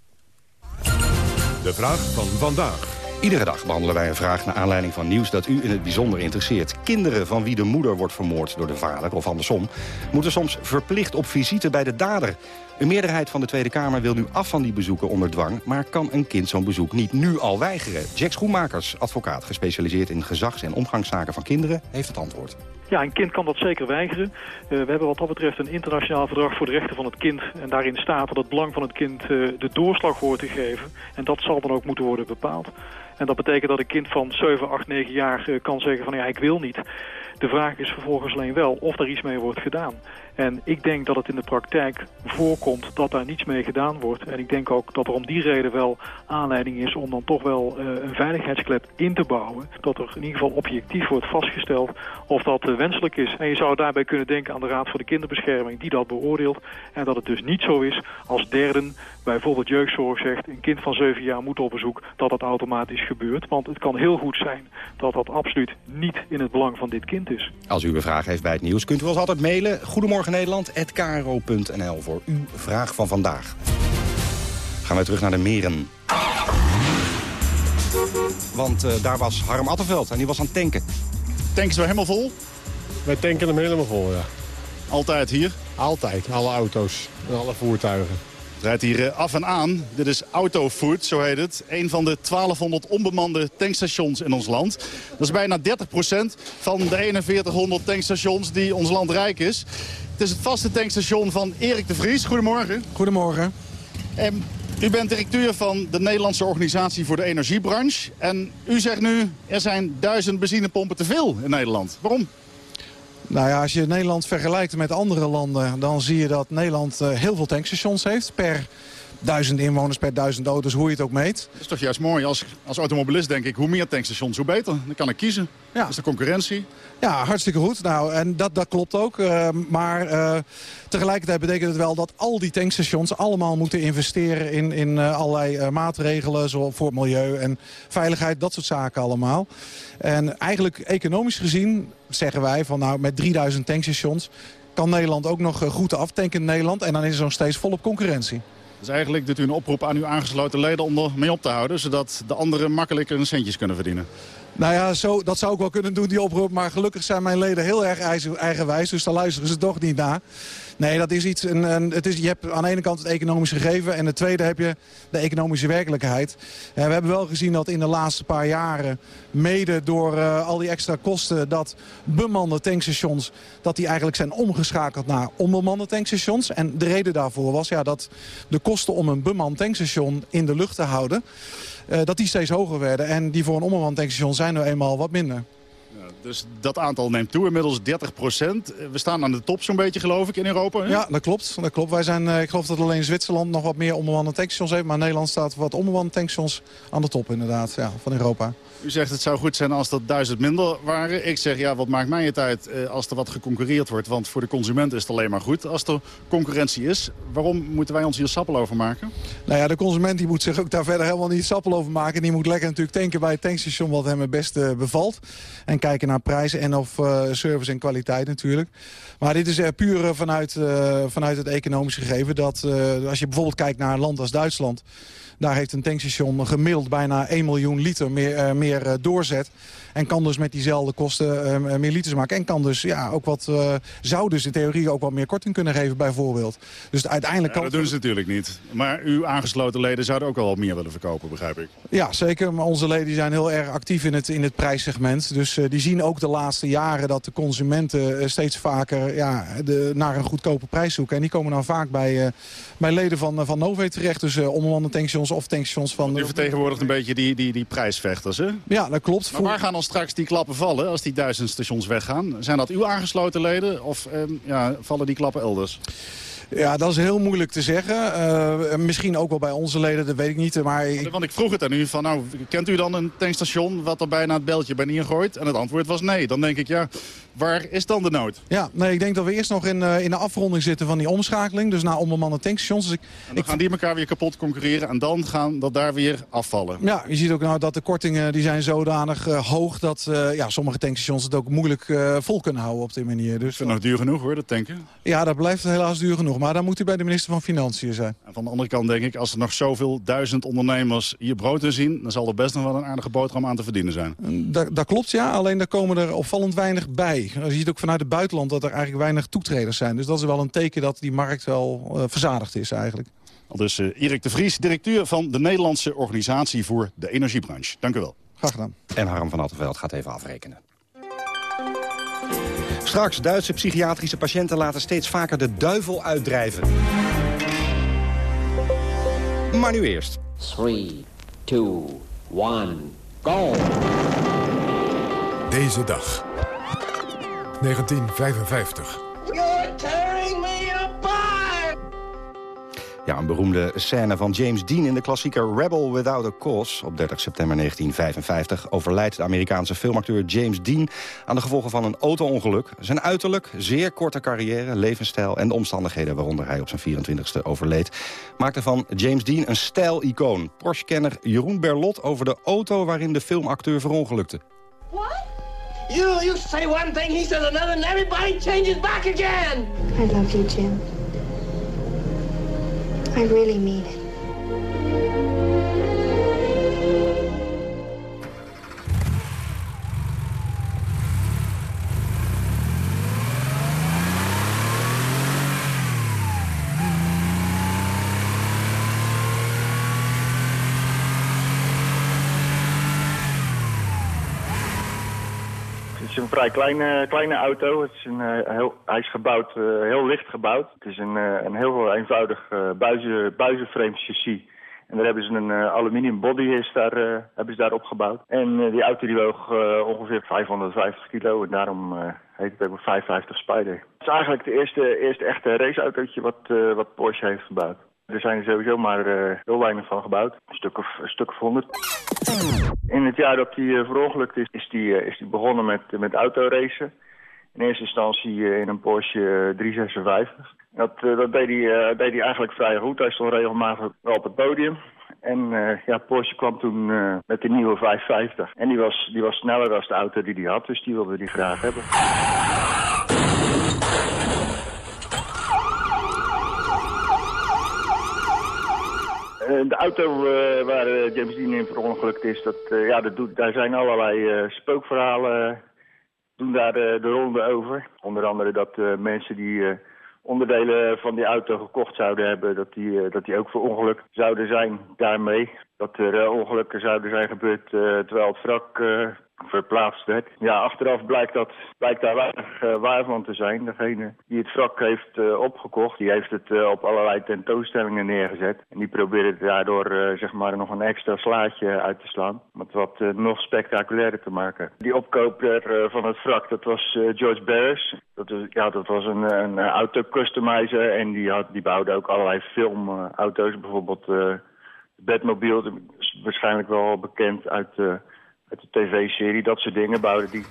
[SPEAKER 1] De vraag van vandaag.
[SPEAKER 26] Iedere dag behandelen wij een vraag naar aanleiding van nieuws dat u in het bijzonder interesseert. Kinderen van wie de moeder wordt vermoord door de vader, of andersom... moeten soms verplicht op visite bij de dader. Een meerderheid van de Tweede Kamer wil nu af van die bezoeken onder dwang... maar kan een kind zo'n bezoek niet nu al weigeren? Jack Schoenmakers, advocaat gespecialiseerd in gezags- en omgangszaken van kinderen... heeft het antwoord.
[SPEAKER 29] Ja, een kind kan dat zeker weigeren. Eh, we hebben wat dat betreft een internationaal verdrag voor de rechten van het kind. En daarin staat dat het belang van het kind eh, de doorslag hoort te geven. En dat zal dan ook moeten worden bepaald. En dat betekent dat een kind van 7, 8, 9 jaar eh, kan zeggen van ja, ik wil niet. De vraag is vervolgens alleen wel of er iets mee wordt gedaan. En ik denk dat het in de praktijk voorkomt dat daar niets mee gedaan wordt. En ik denk ook dat er om die reden wel aanleiding is om dan toch wel uh, een veiligheidsklep in te bouwen. Dat er in ieder geval objectief wordt vastgesteld of dat uh, wenselijk is. En je zou daarbij kunnen denken aan de Raad voor de Kinderbescherming die dat beoordeelt. En dat het dus niet zo is als derden bijvoorbeeld jeugdzorg zegt... een kind van 7 jaar moet op bezoek, dat dat automatisch gebeurt. Want het kan heel goed zijn dat dat absoluut niet in het belang van dit kind is.
[SPEAKER 26] Als u een vraag heeft bij het nieuws kunt u ons altijd mailen. Goedemorgen Nederland@kro.nl voor uw vraag van vandaag. Gaan wij terug naar de meren. Want uh, daar was Harm Attenveld en die was aan het tanken.
[SPEAKER 27] Tanken ze wel helemaal vol?
[SPEAKER 17] Wij tanken hem helemaal vol, ja.
[SPEAKER 27] Altijd hier?
[SPEAKER 17] Altijd, alle auto's en alle voertuigen.
[SPEAKER 27] Rijdt hier eh, af en aan. Dit is Autofood, zo heet het. Een van de 1200 onbemande tankstations in ons land. Dat is bijna 30% van de 4100 tankstations die ons land rijk is. Het is het vaste tankstation van Erik de Vries. Goedemorgen.
[SPEAKER 30] Goedemorgen.
[SPEAKER 27] En u bent directeur van de Nederlandse Organisatie voor de Energiebranche. En u zegt nu, er zijn duizend benzinepompen te veel in Nederland. Waarom?
[SPEAKER 30] Nou ja, als je Nederland vergelijkt met andere landen... dan zie je dat Nederland uh, heel veel tankstations heeft per duizend inwoners per duizend auto's, hoe je het ook meet.
[SPEAKER 27] Dat is toch juist mooi. Als, als automobilist denk ik, hoe meer tankstations, hoe beter. Dan kan ik kiezen. Ja. Dat is de concurrentie.
[SPEAKER 30] Ja, hartstikke goed. Nou, en dat, dat klopt ook. Uh, maar uh, tegelijkertijd betekent het wel dat al die tankstations allemaal moeten investeren in, in uh, allerlei maatregelen, zoals voor het milieu en veiligheid, dat soort zaken allemaal. En eigenlijk economisch gezien zeggen wij van nou met 3000 tankstations kan Nederland ook nog goed aftanken in Nederland. En dan is er nog steeds volop concurrentie.
[SPEAKER 27] Dus eigenlijk doet u een oproep aan uw aangesloten leden om er mee op te houden... zodat de anderen makkelijker hun centjes kunnen verdienen.
[SPEAKER 30] Nou ja, zo, dat zou ik wel kunnen doen, die oproep. Maar gelukkig zijn mijn leden heel erg eigenwijs, dus daar luisteren ze toch niet naar. Nee, dat is iets. Een, een, het is, je hebt aan de ene kant het economische gegeven... en de tweede heb je de economische werkelijkheid. Uh, we hebben wel gezien dat in de laatste paar jaren... mede door uh, al die extra kosten... dat bemande tankstations... dat die eigenlijk zijn omgeschakeld naar onbemande tankstations. En de reden daarvoor was ja, dat de kosten om een bemand tankstation in de lucht te houden... Uh, dat die steeds hoger werden. En die voor een onbemand tankstation zijn nu eenmaal wat minder.
[SPEAKER 27] Dus dat aantal neemt toe, inmiddels 30 procent. We staan aan de top zo'n beetje, geloof ik, in Europa. Hè?
[SPEAKER 30] Ja, dat klopt. Dat klopt. Wij zijn, ik geloof dat alleen Zwitserland nog wat meer onbemande tankstations heeft. Maar Nederland staat wat onbemande tankstations aan de top, inderdaad, ja, van Europa.
[SPEAKER 27] U zegt het zou goed zijn als er duizend minder waren. Ik zeg, ja, wat maakt mij het uit als er wat geconcurreerd wordt? Want voor de consument is het alleen maar goed als er concurrentie is. Waarom moeten wij ons hier sappel over maken?
[SPEAKER 30] Nou ja, de consument die moet zich ook daar verder helemaal niet sappel over maken. Die moet lekker natuurlijk tanken bij het tankstation wat hem het beste bevalt. En kijken naar prijzen en of uh, service en kwaliteit natuurlijk. Maar dit is er puur vanuit, uh, vanuit het economische gegeven. Dat als je bijvoorbeeld kijkt naar een land als Duitsland... Daar heeft een tankstation gemiddeld bijna 1 miljoen liter meer, uh, meer uh, doorzet. En kan dus met diezelfde kosten uh, meer liters maken. En kan dus ja, ook wat, zou dus in theorie ook wat meer korting kunnen geven bijvoorbeeld. Dus uiteindelijk kan...
[SPEAKER 27] Ja, dat doen ze natuurlijk niet. Maar uw aangesloten leden zouden ook wel wat meer willen verkopen, begrijp ik.
[SPEAKER 30] Ja, zeker. Maar onze leden zijn heel erg actief in het, in het prijssegment. Dus die zien ook de laatste jaren dat de consumenten steeds vaker ja, de, naar een goedkope prijs zoeken. En die komen dan vaak bij, bij leden van, van Nove terecht. Dus uh, onbemande tankstations of tankstations van...
[SPEAKER 27] U vertegenwoordigt een beetje die, die, die prijsvechters, hè?
[SPEAKER 30] Ja, dat klopt.
[SPEAKER 27] Maar waar gaan dan straks die klappen vallen als die duizend stations weggaan? Zijn dat uw aangesloten leden of eh, ja, vallen die klappen elders?
[SPEAKER 30] Ja, dat is heel moeilijk te zeggen. Uh, misschien ook wel bij onze leden, dat weet ik niet. Maar ik...
[SPEAKER 27] Want ik vroeg het aan u, van, nou, kent u dan een tankstation wat er bijna het beltje bij ingooit? En het antwoord was nee. Dan denk ik, ja, waar is dan de nood?
[SPEAKER 30] Ja, nee, ik denk dat we eerst nog in, uh, in de afronding zitten van die omschakeling. Dus naar onbemande tankstations. Dus ik,
[SPEAKER 27] en dan gaan die elkaar weer kapot concurreren en dan gaan dat daar weer afvallen.
[SPEAKER 30] Ja, je ziet ook nou dat de kortingen die zijn zodanig uh, hoog... dat uh, ja, sommige tankstations het ook moeilijk vol kunnen houden op die manier. Dus,
[SPEAKER 27] is het nog duur genoeg hoor, dat tanken?
[SPEAKER 30] Ja, dat blijft helaas duur genoeg. Maar dan moet u bij de minister van Financiën zijn.
[SPEAKER 27] En van de andere kant denk ik, als er nog zoveel duizend ondernemers hier brood in zien... dan zal er best nog wel een aardige boterham aan te verdienen zijn.
[SPEAKER 30] Dat, dat klopt, ja. Alleen daar komen er opvallend weinig bij. Je ziet ook vanuit het buitenland dat er eigenlijk weinig toetreders zijn. Dus dat is wel een teken dat die markt wel uh, verzadigd is eigenlijk.
[SPEAKER 27] Dus uh, Erik de Vries, directeur van de Nederlandse Organisatie voor de Energiebranche. Dank u wel.
[SPEAKER 30] Graag gedaan.
[SPEAKER 26] En Harm van Attenveld gaat even afrekenen. Straks, Duitse psychiatrische patiënten laten steeds vaker de duivel uitdrijven. Maar nu eerst.
[SPEAKER 31] 3, 2, 1, go!
[SPEAKER 1] Deze dag. 1955.
[SPEAKER 32] You're tearing
[SPEAKER 26] Ja, een beroemde scène van James Dean in de klassieker Rebel Without a Cause. Op 30 september 1955 overlijdt de Amerikaanse filmacteur James Dean... aan de gevolgen van een auto-ongeluk. Zijn uiterlijk, zeer korte carrière, levensstijl en de omstandigheden... waaronder hij op zijn 24e overleed... maakte van James Dean een stijl-icoon. Porsche-kenner Jeroen Berlot over de auto waarin de filmacteur verongelukte.
[SPEAKER 32] What? You, you say one thing, he says another, and everybody changes back again.
[SPEAKER 33] I love you, Jim. I really mean it.
[SPEAKER 34] Kleine, kleine auto. Het is een, eh, heel, hij is gebouwd, eh, heel licht gebouwd. Het is een, eh, een heel eenvoudig buizen, buizenframe chassis. En daar hebben ze een aluminium body is daar, hebben ze daar opgebouwd. En die auto die woog ongeveer 550 kilo en daarom heet het ook een 550 Spider. Het is eigenlijk het eerste, eerste echte raceautootje wat, wat Porsche heeft gebouwd. Er zijn er sowieso maar uh, heel weinig van gebouwd. Een stuk of, een stuk of honderd. In het jaar dat hij uh, verongelukt is, is hij uh, is die begonnen met, met autoracen. In eerste instantie in een Porsche 356. Dat, dat deed, hij, deed hij eigenlijk vrij goed. Hij stond regelmatig wel op het podium. En ja, Porsche kwam toen met de nieuwe 550. En die was, die was sneller dan de auto die hij had, dus die wilde hij graag hebben. De auto uh, waar uh, James Dean in verongelukt is, dat, ja, dat doet, daar zijn allerlei spookverhalen doen daar de ronde over. Onder andere dat mensen die onderdelen van die auto gekocht zouden hebben, dat die, dat die ook verongelukt zouden zijn daarmee. Dat er ongelukken zouden zijn gebeurd terwijl het wrak verplaatst werd. Ja, achteraf blijkt, dat, blijkt daar weinig uh, waar van te zijn. Degene die het wrak heeft uh, opgekocht, die heeft het uh, op allerlei tentoonstellingen neergezet. En die probeerde daardoor zeg maar nog een extra slaatje uit te slaan. Om het wat nog spectaculairder te maken. Die opkoper van het wrak, dat was George Barris. Dat, is, ja, dat was een, een auto-customizer en die, had, die bouwde ook allerlei filmauto's. bijvoorbeeld Batmobile, waarschijnlijk wel bekend uit uit de tv-serie, dat soort dingen bouwden die.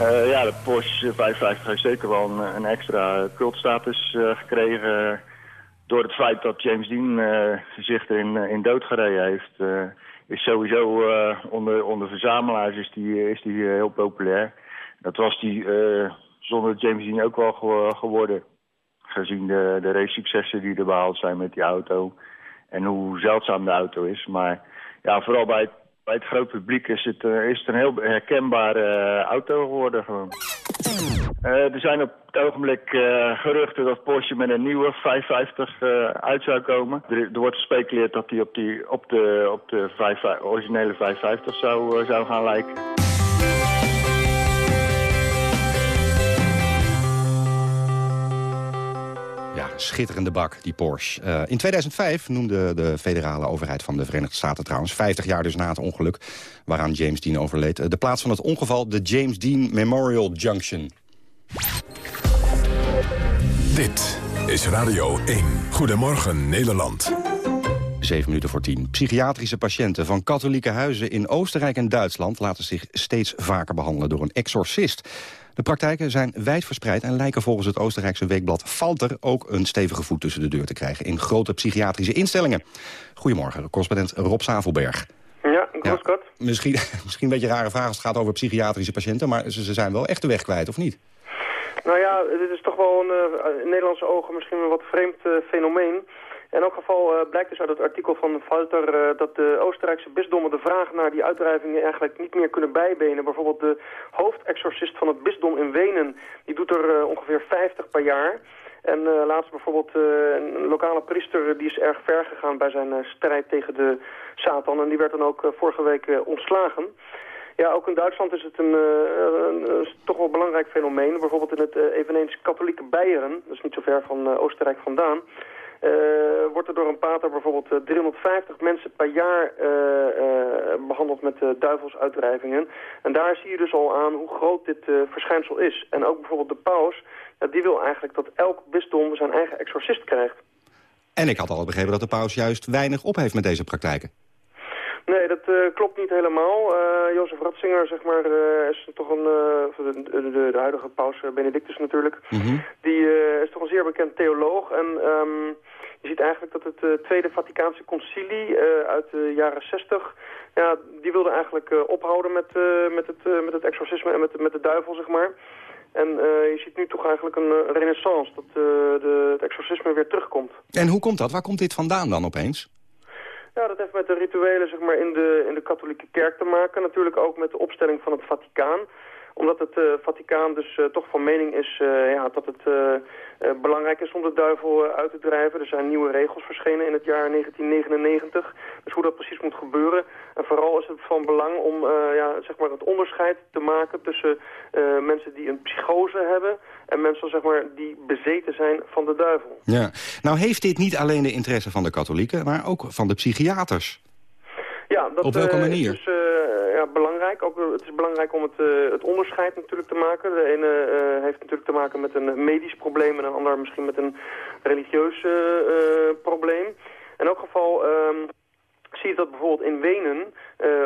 [SPEAKER 34] Uh, ja, de Porsche 550 heeft zeker wel een, een extra cultstatus uh, gekregen... door het feit dat James Dean uh, zich erin in dood gereden heeft. is sowieso onder, onder verzamelaars is die, is die heel populair. Dat was die zonder James Dean ook wel geworden. Gezien de, de race successen die er behaald zijn met die auto. En hoe zeldzaam de auto is. Maar ja, vooral bij het, bij het grote publiek is het, uh, is het een heel herkenbare uh, auto geworden. Gewoon. Uh, er zijn op het ogenblik geruchten dat Porsche met een nieuwe 550 uit zou komen. Er, er, wordt gespeculeerd dat die op, die, op de, op de 5, originele 550 zou, zou gaan lijken.
[SPEAKER 26] Schitterende bak, die Porsche. Uh, in 2005 noemde de federale overheid van de Verenigde Staten trouwens... 50 jaar dus na het ongeluk waaraan James Dean overleed... Uh, de plaats van het ongeval de James Dean Memorial Junction.
[SPEAKER 1] Dit is Radio 1. Goedemorgen Nederland.
[SPEAKER 26] 7 minuten voor 10. Psychiatrische patiënten van katholieke huizen in Oostenrijk en Duitsland... laten zich steeds vaker behandelen door een exorcist. De praktijken zijn wijd verspreid en lijken volgens het Oostenrijkse weekblad Falter ook een stevige voet tussen de deur te krijgen in grote psychiatrische instellingen. Goedemorgen, correspondent Rob Savelberg.
[SPEAKER 35] Ja, ja
[SPEAKER 26] misschien, misschien een beetje een rare vraag als het gaat over psychiatrische patiënten, maar ze, ze zijn wel echt de weg kwijt, of niet?
[SPEAKER 35] Nou ja, dit is toch wel een, uh, in Nederlandse ogen misschien een wat vreemd uh, fenomeen. In elk geval uh, blijkt dus uit het artikel van Falter uh, dat de Oostenrijkse bisdommen de vraag naar die uitdrijvingen eigenlijk niet meer kunnen bijbenen. Bijvoorbeeld de hoofdexorcist van het bisdom in Wenen, die doet er uh, ongeveer 50 per jaar. En laatst bijvoorbeeld een lokale priester die is erg ver gegaan bij zijn strijd tegen de Satan. En die werd dan ook vorige week ontslagen. Ja, ook in Duitsland is het een toch wel belangrijk fenomeen. Bijvoorbeeld in het eveneens katholieke Beieren, dat is niet zo ver van Oostenrijk vandaan. Wordt er door een pater bijvoorbeeld 350 mensen per jaar behandeld met duivelsuitdrijvingen. En daar zie je dus al aan hoe groot dit verschijnsel is. En ook bijvoorbeeld de paus, ja, die wil eigenlijk dat elk bisdom zijn eigen exorcist krijgt.
[SPEAKER 26] En ik had al begrepen dat de paus juist weinig op heeft met deze praktijken.
[SPEAKER 35] Nee, dat uh, klopt niet helemaal. Uh, Jozef Ratzinger, zeg maar, uh, is toch een, de, de, de, huidige paus Benedictus natuurlijk,
[SPEAKER 26] Mhm.
[SPEAKER 35] die is toch een zeer bekend theoloog. En um, je ziet eigenlijk dat het Tweede Vaticaanse Concilie uit de jaren 60, ja, die wilde eigenlijk ophouden met, met, het, met het exorcisme en met, met de duivel, zeg maar. En je ziet nu toch eigenlijk een renaissance, dat de, het exorcisme weer terugkomt.
[SPEAKER 26] En hoe komt dat? Waar komt dit vandaan dan opeens?
[SPEAKER 35] Ja, dat heeft met de rituelen zeg maar, in, de, in de katholieke kerk te maken. Natuurlijk ook met de opstelling van het Vaticaan. Omdat het uh, Vaticaan dus uh, toch van mening is uh, ja, dat het belangrijk is om de duivel uit te drijven. Er zijn nieuwe regels verschenen in het jaar 1999. Dus hoe dat precies moet gebeuren. En vooral is het van belang om ja, zeg maar het onderscheid te maken tussen mensen die een psychose hebben en mensen zeg maar, die bezeten zijn van de duivel.
[SPEAKER 26] Ja. Nou heeft dit niet alleen de interesse van de katholieken, maar ook van de psychiaters.
[SPEAKER 35] Ja, dat
[SPEAKER 26] Op welke manier?
[SPEAKER 35] is dus, uh, ja, belangrijk. Ook, het is belangrijk om het, uh, het onderscheid natuurlijk te maken. De ene uh, heeft natuurlijk te maken met een medisch probleem en een ander misschien met een religieus probleem. In elk geval um, zie je dat bijvoorbeeld in Wenen,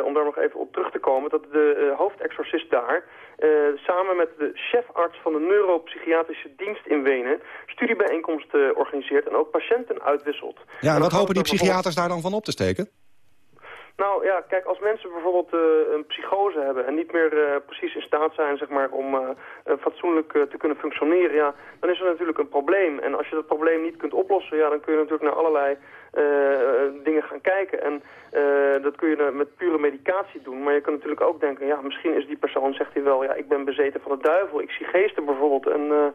[SPEAKER 35] om daar nog even op terug te komen, dat de hoofdexorcist daar samen met de chefarts van de neuropsychiatrische dienst in Wenen studiebijeenkomsten organiseert en ook patiënten uitwisselt.
[SPEAKER 26] Ja, en wat hopen die psychiaters daar dan van op te steken?
[SPEAKER 35] Nou ja, kijk, als mensen bijvoorbeeld uh, een psychose hebben en niet meer uh, precies in staat zijn zeg maar, om uh, fatsoenlijk te kunnen functioneren, ja, dan is er natuurlijk een probleem. En als je dat probleem niet kunt oplossen, ja, dan kun je natuurlijk naar allerlei dingen gaan kijken. En dat kun je met pure medicatie doen. Maar je kan natuurlijk ook denken, ja, misschien is die persoon, zegt hij wel, ja, ik ben bezeten van de duivel, ik zie geesten bijvoorbeeld. En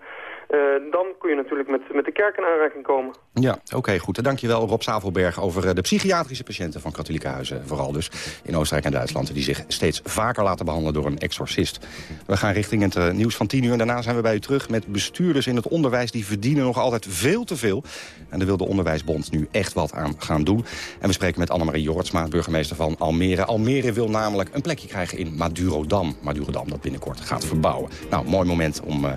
[SPEAKER 35] dan kun je natuurlijk met, met de kerk in aanraking komen.
[SPEAKER 26] Ja, oké, okay, goed. Dankjewel Rob Zavelberg over de psychiatrische patiënten van katholieke huizen vooral dus in Oostenrijk en Duitsland... die zich steeds vaker laten behandelen door een exorcist. We gaan richting het nieuws van 10 uur en daarna zijn we bij u terug... met bestuurders in het onderwijs die verdienen nog altijd veel te veel. En daar wil de Onderwijsbond nu echt wat aan gaan doen. En we spreken met Annemarie Jortsma, burgemeester van Almere. Almere wil namelijk een plekje krijgen in Madurodam. Madurodam dat binnenkort gaat verbouwen. Nou, mooi moment om uh,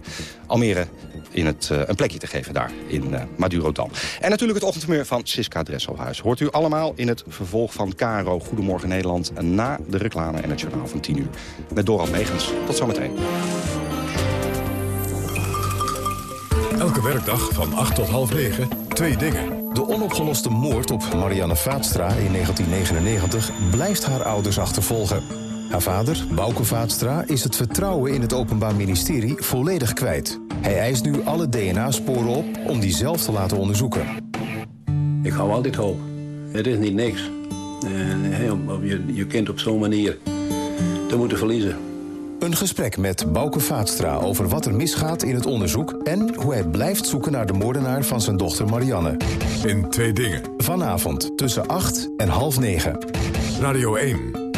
[SPEAKER 26] Almere in het, uh, een plekje te geven daar in uh, Madurodam. En natuurlijk het ochtendmeur van Siska Dresselhuis. Hoort u allemaal in het vervolg van Caro Goedemorgen Nederland... na de reclame en het journaal van 10 uur. Met Doran Megens. Tot zometeen.
[SPEAKER 1] Elke werkdag van 8 tot half 9, twee dingen.
[SPEAKER 36] De onopgeloste moord op Marianne Vaatstra in 1999 blijft haar ouders achtervolgen. Haar vader, Bouke Vaatstra, is het vertrouwen in het Openbaar Ministerie volledig kwijt. Hij eist nu alle DNA-sporen op om die zelf te laten onderzoeken.
[SPEAKER 37] Ik hou altijd hoop. Het is niet niks. En om je, je kind op zo'n manier te moeten verliezen.
[SPEAKER 36] Een gesprek met Bouke Vaatstra over wat er misgaat in het onderzoek... en hoe hij blijft zoeken naar de moordenaar van zijn dochter Marianne.
[SPEAKER 1] In twee dingen.
[SPEAKER 36] Vanavond tussen 8 en half 9.
[SPEAKER 1] Radio 1.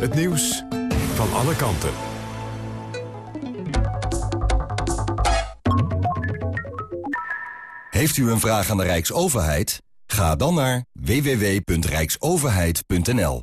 [SPEAKER 1] Het nieuws van alle kanten.
[SPEAKER 38] Heeft u een vraag aan de Rijksoverheid? Ga dan naar www.rijksoverheid.nl.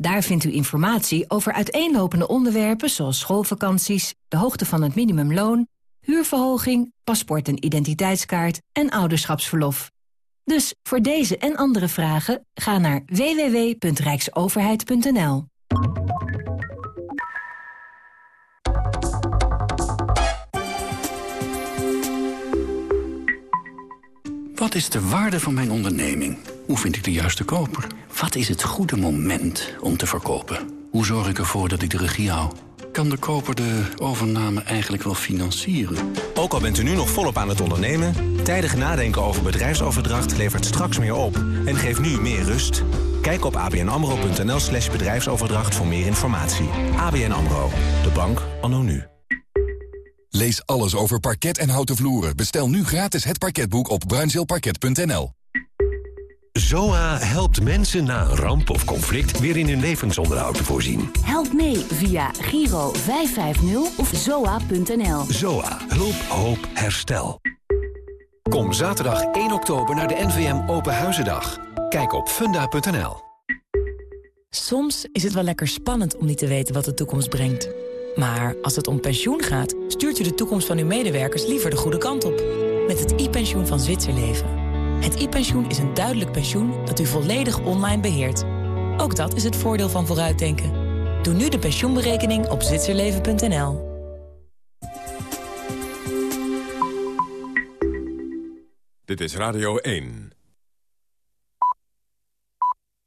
[SPEAKER 39] Daar vindt u informatie over uiteenlopende onderwerpen zoals schoolvakanties, de hoogte van het minimumloon, huurverhoging, paspoort en identiteitskaart en ouderschapsverlof. Dus voor deze en andere vragen ga naar www.rijksoverheid.nl.
[SPEAKER 40] Wat is de waarde van mijn onderneming? Hoe vind ik de juiste koper? Wat is het goede moment om te verkopen? Hoe zorg ik ervoor dat ik de regie hou? Kan de koper de overname eigenlijk wel financieren?
[SPEAKER 41] Ook al bent u nu nog volop aan het ondernemen...
[SPEAKER 40] Tijdig nadenken over bedrijfsoverdracht levert straks meer op en geeft nu meer rust. Kijk op abnamro.nl slash bedrijfsoverdracht voor meer informatie. ABN AMRO, de bank anno nu.
[SPEAKER 7] Lees alles over parket en houten vloeren. Bestel nu gratis het parketboek op bruinzeelparket.nl.
[SPEAKER 42] ZOA helpt mensen na een ramp of conflict weer in hun levensonderhoud te voorzien.
[SPEAKER 43] Help mee via Giro 550 of zoa.nl.
[SPEAKER 42] ZOA. Hulp, hoop, herstel.
[SPEAKER 44] Kom zaterdag 1 oktober naar de NVM Open Huizendag. Kijk op funda.nl.
[SPEAKER 41] Soms is het wel lekker spannend om niet te weten wat de toekomst brengt. Maar als het om pensioen gaat, stuurt u de toekomst van uw medewerkers liever de goede kant op. Met het e-pensioen van Zwitserleven. Het e-pensioen is een duidelijk pensioen dat u volledig online beheert. Ook dat is het voordeel van vooruitdenken. Doe nu de pensioenberekening op zwitserleven.nl.
[SPEAKER 1] Dit is Radio 1.